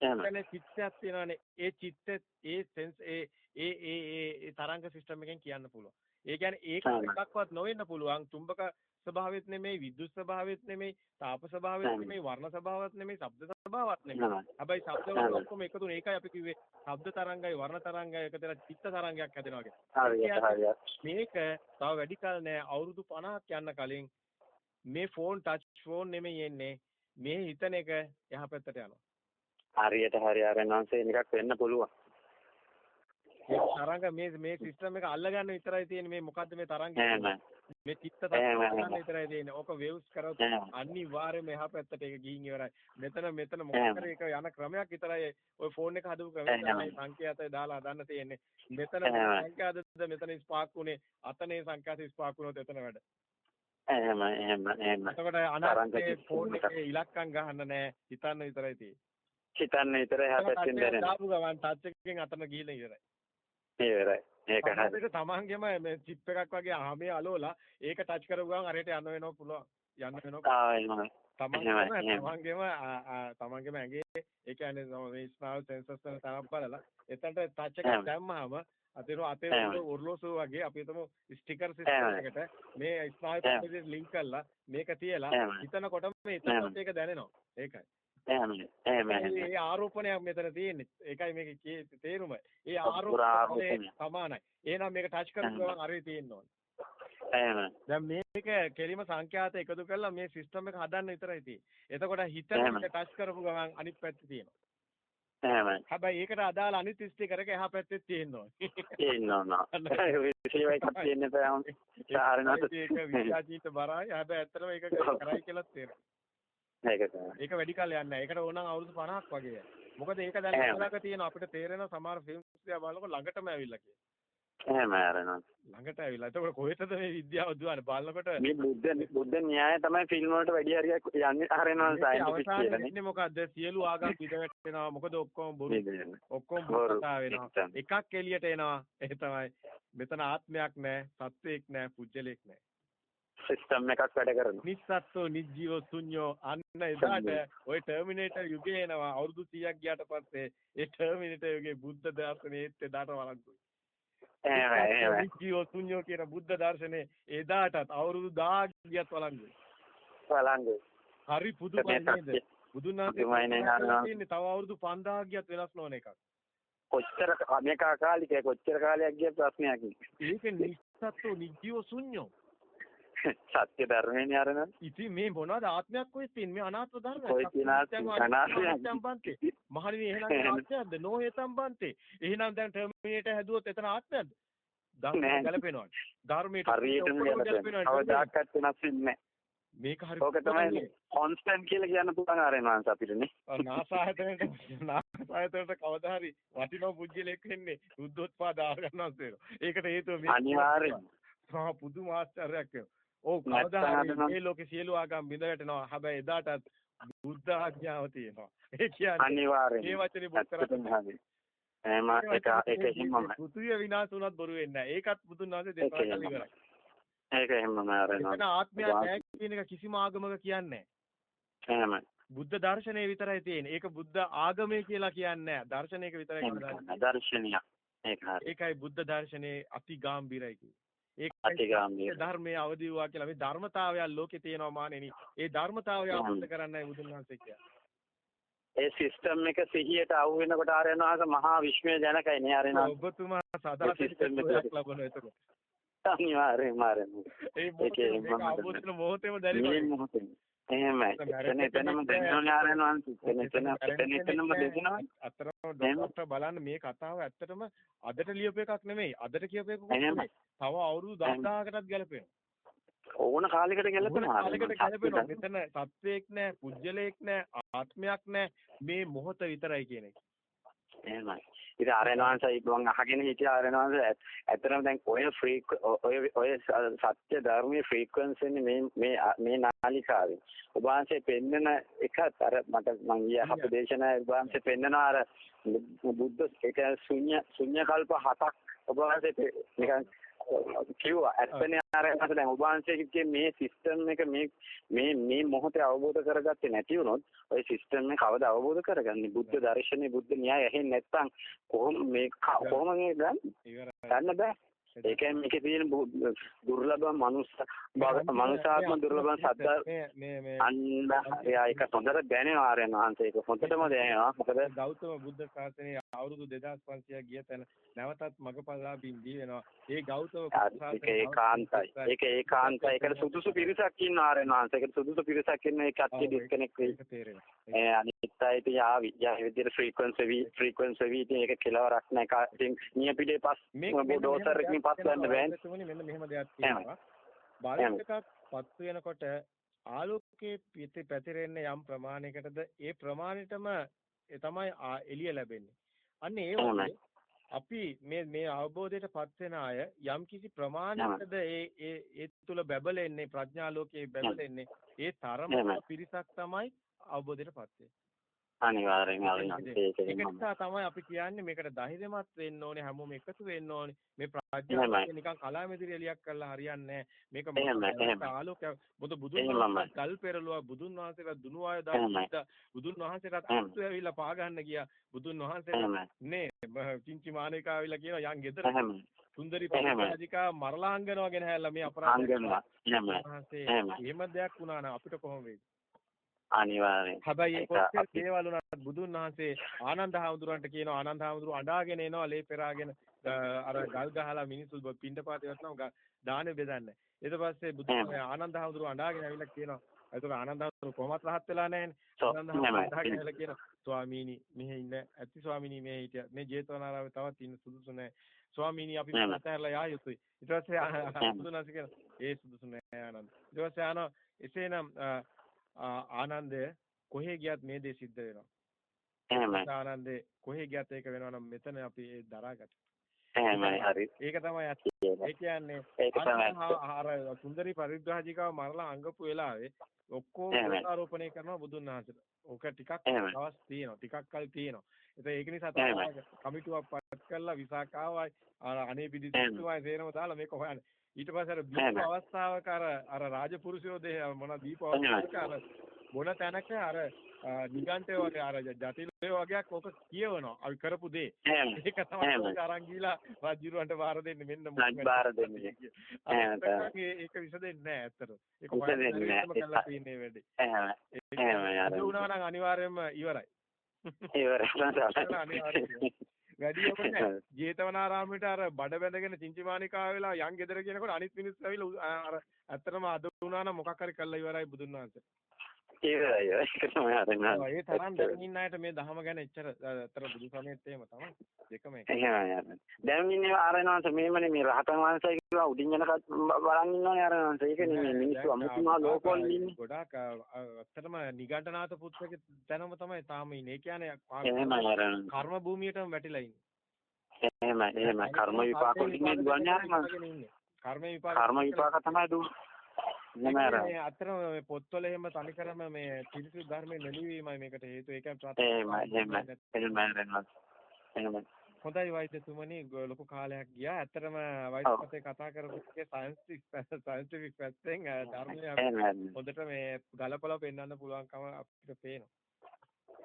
එතන චිත්තයක් තියෙනවානේ. ඒ චිත්ත ඒ සෙන්ස් ඒ ඒ ඒ තරංග සිස්ටම් එකෙන් කියන්න පුළුවන්. ඒ කියන්නේ ඒක එකක්වත් නොවෙන්න පුළුවන්. චුම්බක ස්වභාවෙත් නෙමෙයි, විද්‍යුත් ස්වභාවෙත් නෙමෙයි, තාප ස්වභාවෙත් නෙමෙයි, වර්ණ ස්වභාවත් නෙමෙයි, ශබ්ද ස්වභාවත් නෙමෙයි. හැබැයි ශබ්ද වල ඔක්කොම එකතු වෙන ඒකයි අපි කිව්වේ ශබ්ද තරංගයි, වර්ණ තරංගයි එකතු වෙලා චිත්ත තරංගයක් හැදෙනවා කියන්නේ. මේක තව වැඩි කල නෑ අවුරුදු 50ක් යන්න කලින් මේ ෆෝන් ටච් ෆෝන් නෙමෙයි එන්නේ. මේ හිතන එක යහපැත්තට යනවා. හරියට හරි ආරෙන්වන්සේ එකක් වෙන්න පුළුවන්. තරංග මේ මේ සිස්ටම් එක අල්ලගන්න විතරයි තියෙන්නේ මේ මොකද්ද මේ තරංග මේ චිත්ත තරංග විතරයි තියෙන්නේ. ඕක වේව්ස් කරොත් අනිවාර්යයෙන්ම එහා පැත්තට ඒක ගිහින් ඉවරයි. මෙතන මෙතන මොකක් ඒක යන ක්‍රමයක් විතරයි ඔය ෆෝන් එක හදපු ක්‍රමයක් තමයි සංඛ්‍යාතය දාලා හදන්න තියෙන්නේ. මෙතන සංඛ්‍යාතද මෙතන ස්පාක් උනේ අතනේ සංඛ්‍යාත ස්පාක් වුණොත් එතන වැඩ. එහෙම එහෙම එහෙම. එතකොට අනාගතේ ෆෝන් එකේ ඉලක්කම් ගහන්න නැහැ හිතන්න විතරයි තියෙන්නේ. හිතන්න විතරයි හැපැත්තෙන් දැනෙන්නේ දාපු ගමන් ටච් එකකින් අතන ගිහින් ඉවරයි ඉවරයි. ඒක හරි. ඒක තමන්ගේම මේ චිප් එකක් වගේ ආමේ අලෝලා ඒක ටච් කරපු ගමන් අරයට යන්න වෙනවා පුළුවන්. යන්න වෙනවා. එහෙමයි. තමන්ගේම තමන්ගේම ඇඟේ ඒ කියන්නේ මේ ස්නායු සෙන්සර්ස් වල තරම් බලලා එතනට ටච් එකක් දැම්මහම අතේ අතේ ඔර්ලෝසුව වගේ අපි හිතමු ස්ටිකර් සිස්ටම් එකට මේ ස්නායු පද්ධතිය ලින්ක් කරලා මේක තියලා හිතනකොටම එතනත් ඒක දැනෙනවා. ඒකයි. ඒ ආරෝපණයක් මෙතන තියෙන්නේ. ඒකයි මේකේ තේරුම. ඒ ආරෝපණය සමානයි. එහෙනම් මේක ටච් කරපු ගමන් අරේ තියෙන්න ඕනේ. එහෙම. දැන් මේක කෙලිම සංඛ්‍යාත එකතු කරලා මේ සිස්ටම් එක හදන්න විතරයි තියෙන්නේ. එතකොට එක ටච් කරපු ගමන් අනිත් පැත්තේ තියෙනවා. එහෙමයි. හැබැයි ඒකට අදාළ අනිත් ස්ටිකර් එක එහා පැත්තේ තියෙන්න ඕනේ. තියෙන්න ඕන. එකක් තියෙන්න බෑ. ඒක විද්‍යාජීවිත බරයි. හැබැයි ඇත්තටම ඒක කරයි කියලා තේරෙනවා. ඒක තමයි. ඒක වැඩි කල් යන්නේ නැහැ. ඒකට ඕනනම් අවුරුදු 50ක් වගේ. මොකද ඒක දැන් ළඟ තියෙන අපිට තේරෙන සමහර ෆිල්ම්ස් දිහා බලනකොට ළඟටම ඇවිල්ලා කියලා. එහෙම ආරෙනවා. ළඟට ඇවිල්ලා. එතකොට කොහෙටද මේ විද්‍යාව දුවන්නේ? බලනකොට මේ බුද්ධ බුද්ධ න්‍යාය තමයි ෆිල්ම් වලට වැඩි හරියක් යන්නේ ආරෙනවා සයන්ටිෆික් කියලානේ. ඉන්නේ මොකද්ද? සියලු ආගම් පිටවැටෙනවා. මොකද ඔක්කොම බොරු. ඔක්කොම. කතා වෙනවා. එකක් එළියට එනවා. ඒ තමයි මෙතන ආත්මයක් නැහැ, සත්වයක් නැහැ, පුජ්‍යලයක් නැහැ. සිස්ටම් එකක් වැඩ කරනවා. නිස්සත්තු නිජ්ජීව ශුන්‍යෝ අන්න එදාට ওই ටර්මිනේටර් යුගය එනවා අවුරුදු 100ක් ගියාට පස්සේ ඒ ටර්මිනේටර් යුගයේ බුද්ධ දර්ශනයේත් එදාට වළංගුයි. එහෙමයි එහෙමයි. නිජ්ජීව ශුන්‍යෝ කියන බුද්ධ දර්ශනේ එදාටත් අවුරුදු 1000ක් ගියත් වළංගුයි. බලංගු. හරි පුදුමයි නේද? බුදුන් පුදුමයි නේ, හරිනම්. වහන්සේ තව අවුරුදු 5000ක් ගියත් වෙනස් නොවන එකක්. කොච්චර මේක අකාලිකයි කොච්චර කාලයක් ගිය ප්‍රශ්නයක් නේ. ඒක නිස්සත්තු නිජ්ජීව ශුන්‍යෝ. සත්‍ය ධර්මේනේ අරන. ඉතින් මේ මොනවද ආත්මයක් තියෙන්නේ? මේ අනාත්ම ධර්මයක්. කොයි තියෙන ආත්ම- අනාත්මයක්. සම්බන්තේ. මහණෙනි එහෙනම් ආත්මයක්ද? නොහේ සම්බන්තේ. එහෙනම් දැන් ටර්මිනේටර් හැදුවොත් එතන ආත්මයක්ද? ධර්මයට. ගැලපෙනවද? ධර්මයට හරියටම ගැලපෙනවා. කවදාකවත් වෙනස් වෙන්නේ නැහැ. මේක හරි ඕක තමයි කොන්ස්ටන්ට් කියලා කියන්න පුළුවන් ආරෙනවා අපිටනේ. නාසායතනට නාසායතනට කවදා හරි වටිනා පුජ්‍යලෙක් වෙන්නේ බුද්ධෝත්පාද ආගමනස් වෙනවා. ඒකට හේතුව මේ අනිවාර්යෙන්. සහ පුදුම ආශ්චර්යයක් වෙනවා. ඔව් කවදා මේ ලෝකේ සියලු ආගම් බිඳ වැටෙනවා. හැබැයි එදාටත් බුද්ධ ආඥාව තියෙනවා. ඒ කියන්නේ අනිවාර්යෙන්. මේ වචනේ බුත් කරන්නේ. එහෙම ඒක ඒක හිමම. පෘථිවිය විනාශ වුණත් බොරු වෙන්නේ නැහැ. ඒකත් බුදුන් වහන්සේ ඒක එහෙමම. ඉවරයි. ඒක එහෙමම ආරෙනවා. එතන ආත්මයක් නැහැ කියන එක කිසිම ආගමක කියන්නේ නැහැ. එහෙමයි. බුද්ධ දර්ශනය විතරයි තියෙන්නේ. ඒක බුද්ධ ආගමේ කියලා කියන්නේ නැහැ. දර්ශනයක විතරයි කියන්නේ. දර්ශනීය. ඒක. ඒකයි බුද්ධ දර්ශනේ අති ගාම්භීරයි කියන්නේ. ඒකයි අතිගාමී. ධර්මයේ අවදි වූවා කියලා මේ ධර්මතාවය ලෝකේ තියෙනවා මානෙනි. ඒ ධර්මතාවය අවබෝධ කරන්නයි බුදුන් වහන්සේ කියන්නේ. ඒ සිස්ටම් එක සිහියට අහු වෙනකොට ආරෙනවා මහා විශ්මය ජනකයි නේ ආරෙනවා. ඔබතුමා සදාතනික system එක සුවයක් ලබනවා එතකොට. අනිවාර්යෙන්ම ආරෙනවා. ඒ ඒකේ මොහොතේ මේක මම අවබෝධ කරන මොහොතේම මේ දැනෙනවා. එහෙමයි. එතන එතනම දෙන්නෝනේ ආරෙනවා. එතන එතන එතන එතනම දෙන්නවා. අතරම ડોක්ටර් බලන්න මේ කතාව ඇත්තටම අදට ලියපු එකක් නෙමෙයි. අදට කියපු එකක්. නෙමෙයි. තව අවුරුදු 10000කටත් ගැලපෙනවා. ඕන කාලයකට ගැලපෙනවා. කාලයකට ගැලපෙනවා. මෙතන සත්වයක් නැහැ, පුජ්‍යලයක් නැහැ, ආත්මයක් නැහැ. මේ මොහොත විතරයි කියන එක. එහෙමයි. ඉතින් ආරෙනවාන්සයි මම අහගෙන හිටිය ආරෙනවාන්ස ඇත්තටම දැන් ඔය ෆ්‍රීක් ඔය ඔය සත්‍ය ධර්මයේ ෆ්‍රීකවන්සි මේ මේ මේ නාලිකාවේ. ඔබ වහන්සේ පෙන්නන එකත් අර මට මම ඊය අපේ දේශනාවේ ඔබ වහන්සේ පෙන්නන අර බුද්ධ ඒක ශුන්‍ය ශුන්‍ය කල්ප හතක් ඔබ වහන්සේ නිකන් කිව්වා. ඇත්තනේ ආරෙනවාන්ස දැන් ඔබ වහන්සේගේ මේ සිස්ටම් එක මේ මේ මේ මොහොතේ අවබෝධ කරගත්තේ නැති වුණොත් ඔය සිස්ටම් එක කවදා අවබෝධ කරගන්නේ? බුද්ධ දර්ශනේ බුද්ධ න්‍යාය ඇහෙන්නේ නැත්නම් කොහොම මේ කොහොම මේ ගන්න. ගන්න බෑ. ඒකෙන් මේකේ තියෙන දුර්ලභ මනුස්ස මනුසාත්ම දුර්ලභ සද්දා මේ මේ අන්න එයා ඒක හොඳට දැනෙනවා ආර්යයන් වහන්සේ ඒක හොඳටම දැනෙනවා. මොකද ගෞතම බුද්ධ ශාසනයේ අවුරුදු 2500ක් ගිය තැන නැවතත් මගපලාභින් දී වෙනවා. ඒ ගෞතම ඒක ඒකාන්තයි ඒක ඒකාන්තයි ඒකට සුදුසු පිරිසක් ඉන්න වහන්සේ ඒකට සුදුසු පිරිසක් ඉන්න ඒක අත්‍ය ඩිස්කනෙක්ට් වෙයි. ඒ අනිත් අයට යාවි යා ඒ විදිහට ෆ්‍රීකවන්සි වි ෆ්‍රීකවන්සි වි ඉතින් ඒක කෙලවරක් නැහැ ඒක ඉතින් නියපිටේ පස් ඩෝසර් එකකින් පස් ගන්න බෑනේ මෙන්න මෙහෙම දෙයක් තියෙනවා. බලයක් එකක් පත් වෙනකොට ආලෝකයේ පැතිරෙන්නේ යම් ප්‍රමාණයකටද ඒ ප්‍රමාණයටම ඒ තමයි එළිය ලැබෙන්නේ. අන්න ඒ. වගේ අපි මේ මේ අවබෝධයට පත් වෙන අය යම් කිසි ප්‍රමාණයකද ඒ ඒ ඒ තුල බැබලෙන්නේ ප්‍රඥා ලෝකයේ බැබලෙන්නේ ඒ තරම. පිරිසක් තමයි අවබෝධයට පත් වෙන්නේ. අනිවාර්යෙන් ආර්යයන් ඒක නිසා තමයි අපි කියන්නේ මේකට ධෛර්යමත් වෙන්න ඕනේ හැමෝම එකතු වෙන්න ඕනේ මේ. ප්‍රඥාව නිකන් කලාමැදිරි එලියක් කරලා හරියන්නේ මේක. ආලෝකයක් බුදු බුදුන්. වහන්සේ කල් පෙරළුවා බුදුන් වහන්සේලා දුනු ආය. දාලා බුදුන් වහන්සේලාට එහෙමයි. අත්තු ඇවිල්ලා පා ගන්න ගියා බුදුන් එහෙමයි නේ චින්චි මානේකා ඇවිල්ලා කියන යන් ගෙදර සුන්දරි. පරිපාලිකා මරලා හංගනවා ගෙන හැල්ලා මේ අපරාධ වහන්සේ. එහෙම දෙයක් වුණා නම් අපිට කොහොම වෙයිද අනිවාර්යෙන් හැබැයි කොච්චර දේවල් වුණත් බුදුන් වහන්සේ ආනන්ද හාමුදුරන්ට කියනවා ආනන්ද හාමුදුරුව අඬාගෙන එනවා ලේ පෙරාගෙන අර ගල් ගහලා මිනිස්සු පින්ඩ පාතේ වටනවා දානෙ බෙදන්නේ ඊට පස්සේ බුදු එහෙම. ආනන්ද හාමුදුරුව අඬාගෙන ඇවිල්ලා කියනවා ඒතර ආනන්දහතුරු කොහොමත් රහත් වෙලා නැහැනේ. So, ආනන්දහතුරු එහෙමයි. කියලා කියන ස්වාමීනි මෙහි ඉන්න ඇති ස්වාමීනි මෙහි හිටිය. මේ ජේතවනාරාමේ තවත් ඉන්න සුදුසු නැහැ. ස්වාමීනි අපි. මතහැරලා යා යුතුයි. ඊට පස්සේ ආ- බුදුනාස කියන ඒ සුදුසු නැහැ ආනන්ද. ඊට පස්සේ ආනෝ එසේනම් ආනන්දය කොහේ ගියත් මේ දේ සිද්ධ වෙනවා. එහෙමයි. ආනන්දේ කොහේ ගියත් ඒක වෙනවා නම් මෙතන අපි ඒ දරාගත්තා. එහෙමයි. හරි. ඒක තමයි ඇත්ත. ඒ කියන්නේ. අර සුන්දරි පරිබ්‍රාජිකාව මරලා අංගපු වෙලාවේ ඔක්කොම. ආරෝපණය කරනවා බුදුන් වහන්සේට. ඕක ටිකක්. දවස් තියෙනවා. ටිකක් කල් තියෙනවා. ඒත් ඒක නිසා. තමයි කමිටුවක් පත් කරලා විසාකාවයි අනේ පිටි එහෙමයි. සිතුමයි සේරම දාලා මේක හොයන්න. ඊට පස්සේ අර දීප. අවස්ථාවක අර අර රාජපුරුෂයෝ දෙහ මොන දීප. අවස්ථාවක අර මොන තැනක අර නිගන්ඨය වගේ අර ජටිලය වගේක් ඕක කියවනවා. අපි කරපු දේ. ඒක තමයි අරන් ගිහලා රජුරවන්ට වාර දෙන්නේ මෙන්න රජ බාර දෙන්නේ. ඒක විසදෙන්නේ නැහැ ඇත්තට. ඒක හොයන්න කරලා තියෙන්නේ වැඩි. වුණා නම් අනිවාර්යයෙන්ම ඉවරයි. ඉවරයි. වැඩි ඔබ නැහැ. ජේතවනාරාමයට අර බඩ බැඳගෙන චින්චිමානිකා වෙලා යන් ගෙදර කියනකොට අනිත් මිනිස්සු ඇවිල්ලා අර ඇත්තටම අද වුණා නම් මොකක් හරි කළා ඉවරයි බුදුන් වහන්සේ. ඉවරයි. ඒක තමයි අර නේද? ඒ තරම් දැන් ඉන්න අයට මේ ධහම ගැන එච්චර අතර බුදු සමයේත් එහෙම තමයි. දෙකම එක. එහෙමයි අර. දැන් ඉන්නේ ආරණවංශ මේමනේ මේ රහතන් වහන්සේ කියලා උඩින් යන බලන් ඉන්නෝනේ ආරණවංශ. ඒකනේ මේ මිනිස්සු අමුතුමා ලෝකවල ඉන්නේ. ගොඩාක් ඇත්තටම නිගණ්ඨනාත පුත්‍රගේ තැනම තමයි තාම ඉන්නේ. ඒ කියන්නේ. කර්ම භූමියටම වැටිලා ඉන්නේ. එහෙමයි එහෙමයි. කර්ම විපාක වලින් දුවන්නේ ආරණවංශ. කර්ම විපාක කර්ම විපාක තමයි දුන්නේ. මේ අතරම මේ පොත්වල එහෙම තනිකරම මේ පිරිසිදු ධර්මයේ නෙලිවීමයි මේකට හේතුව. ඒකයි. එහෙමයි ආරණවංශ. එහෙමයි. හොඳයි වෛද්‍යතුමනි ලොකු කාලයක් ගියා. ඇත්තටම වෛද්‍යපතේ කතා කරපු එකේ සයන්ටිෆික් සයන්ටිෆික් පැත්තෙන් ධර්මය. හොඳට මේ ගලපලා පෙන්වන්න පුළුවන්කම අපිට පේනවා.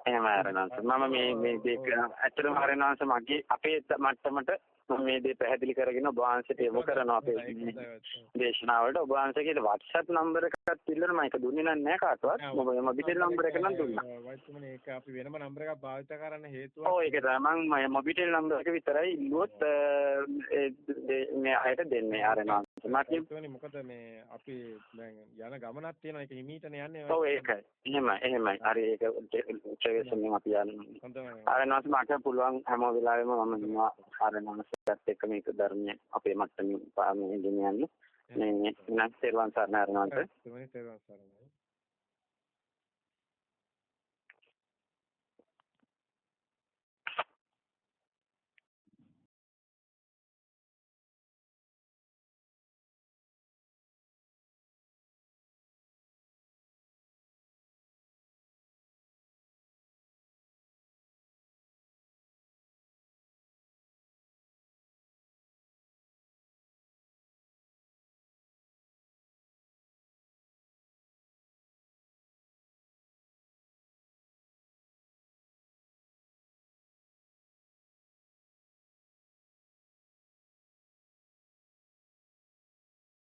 එහෙම ආරණවංශ. මම මේ මේ දෙක ඇත්තටම ආරණවංශ මගේ අපේ මට්ටමට මේ දේ පැහැදිලි කරගෙන ඔබ වහන්සේට යොමු කරනවා අපේ මේ දේශනාවලට. ඔබ වහන්සේගේ WhatsApp නම්බර එකක් තිල්ලන මම ඒක දුන්නේ නැහැ කාටවත්. ඔබ මොබිටෙල් නම්බර එක නම් දුන්නා. වෛද්‍යතුමනි ඒක අපි වෙනම නම්බර එකක් භාවිත කරන්න හේතුව ඔව් ඒක තමයි. මම මොබිටෙල් නම්බර එක විතරයි ඉල්ලුවොත් මේ අයට දෙන්නේ ආරණවංශ. මට මොකද මේ අපි දැන් යන ගමනක් තියෙනවා ඒක හිමීටනේ යන්නේ. ඔව් ඒකයි. එහෙමයි එහෙමයි. හරි ඒක ට්‍රේවල්ස්ෙන් අපි යන්නේ. හොඳයි. ආරණවංශ මට පුළුවන් හැම වෙලාවෙම මම ඉන්නවා ආරණවංශයත් එක්ක මේක ධර්මයේ අපේ මට්ටමින් පාන්නේ ගෙනියන්න. මේ නැත්නම් සර්වන් සරණ ගන්න.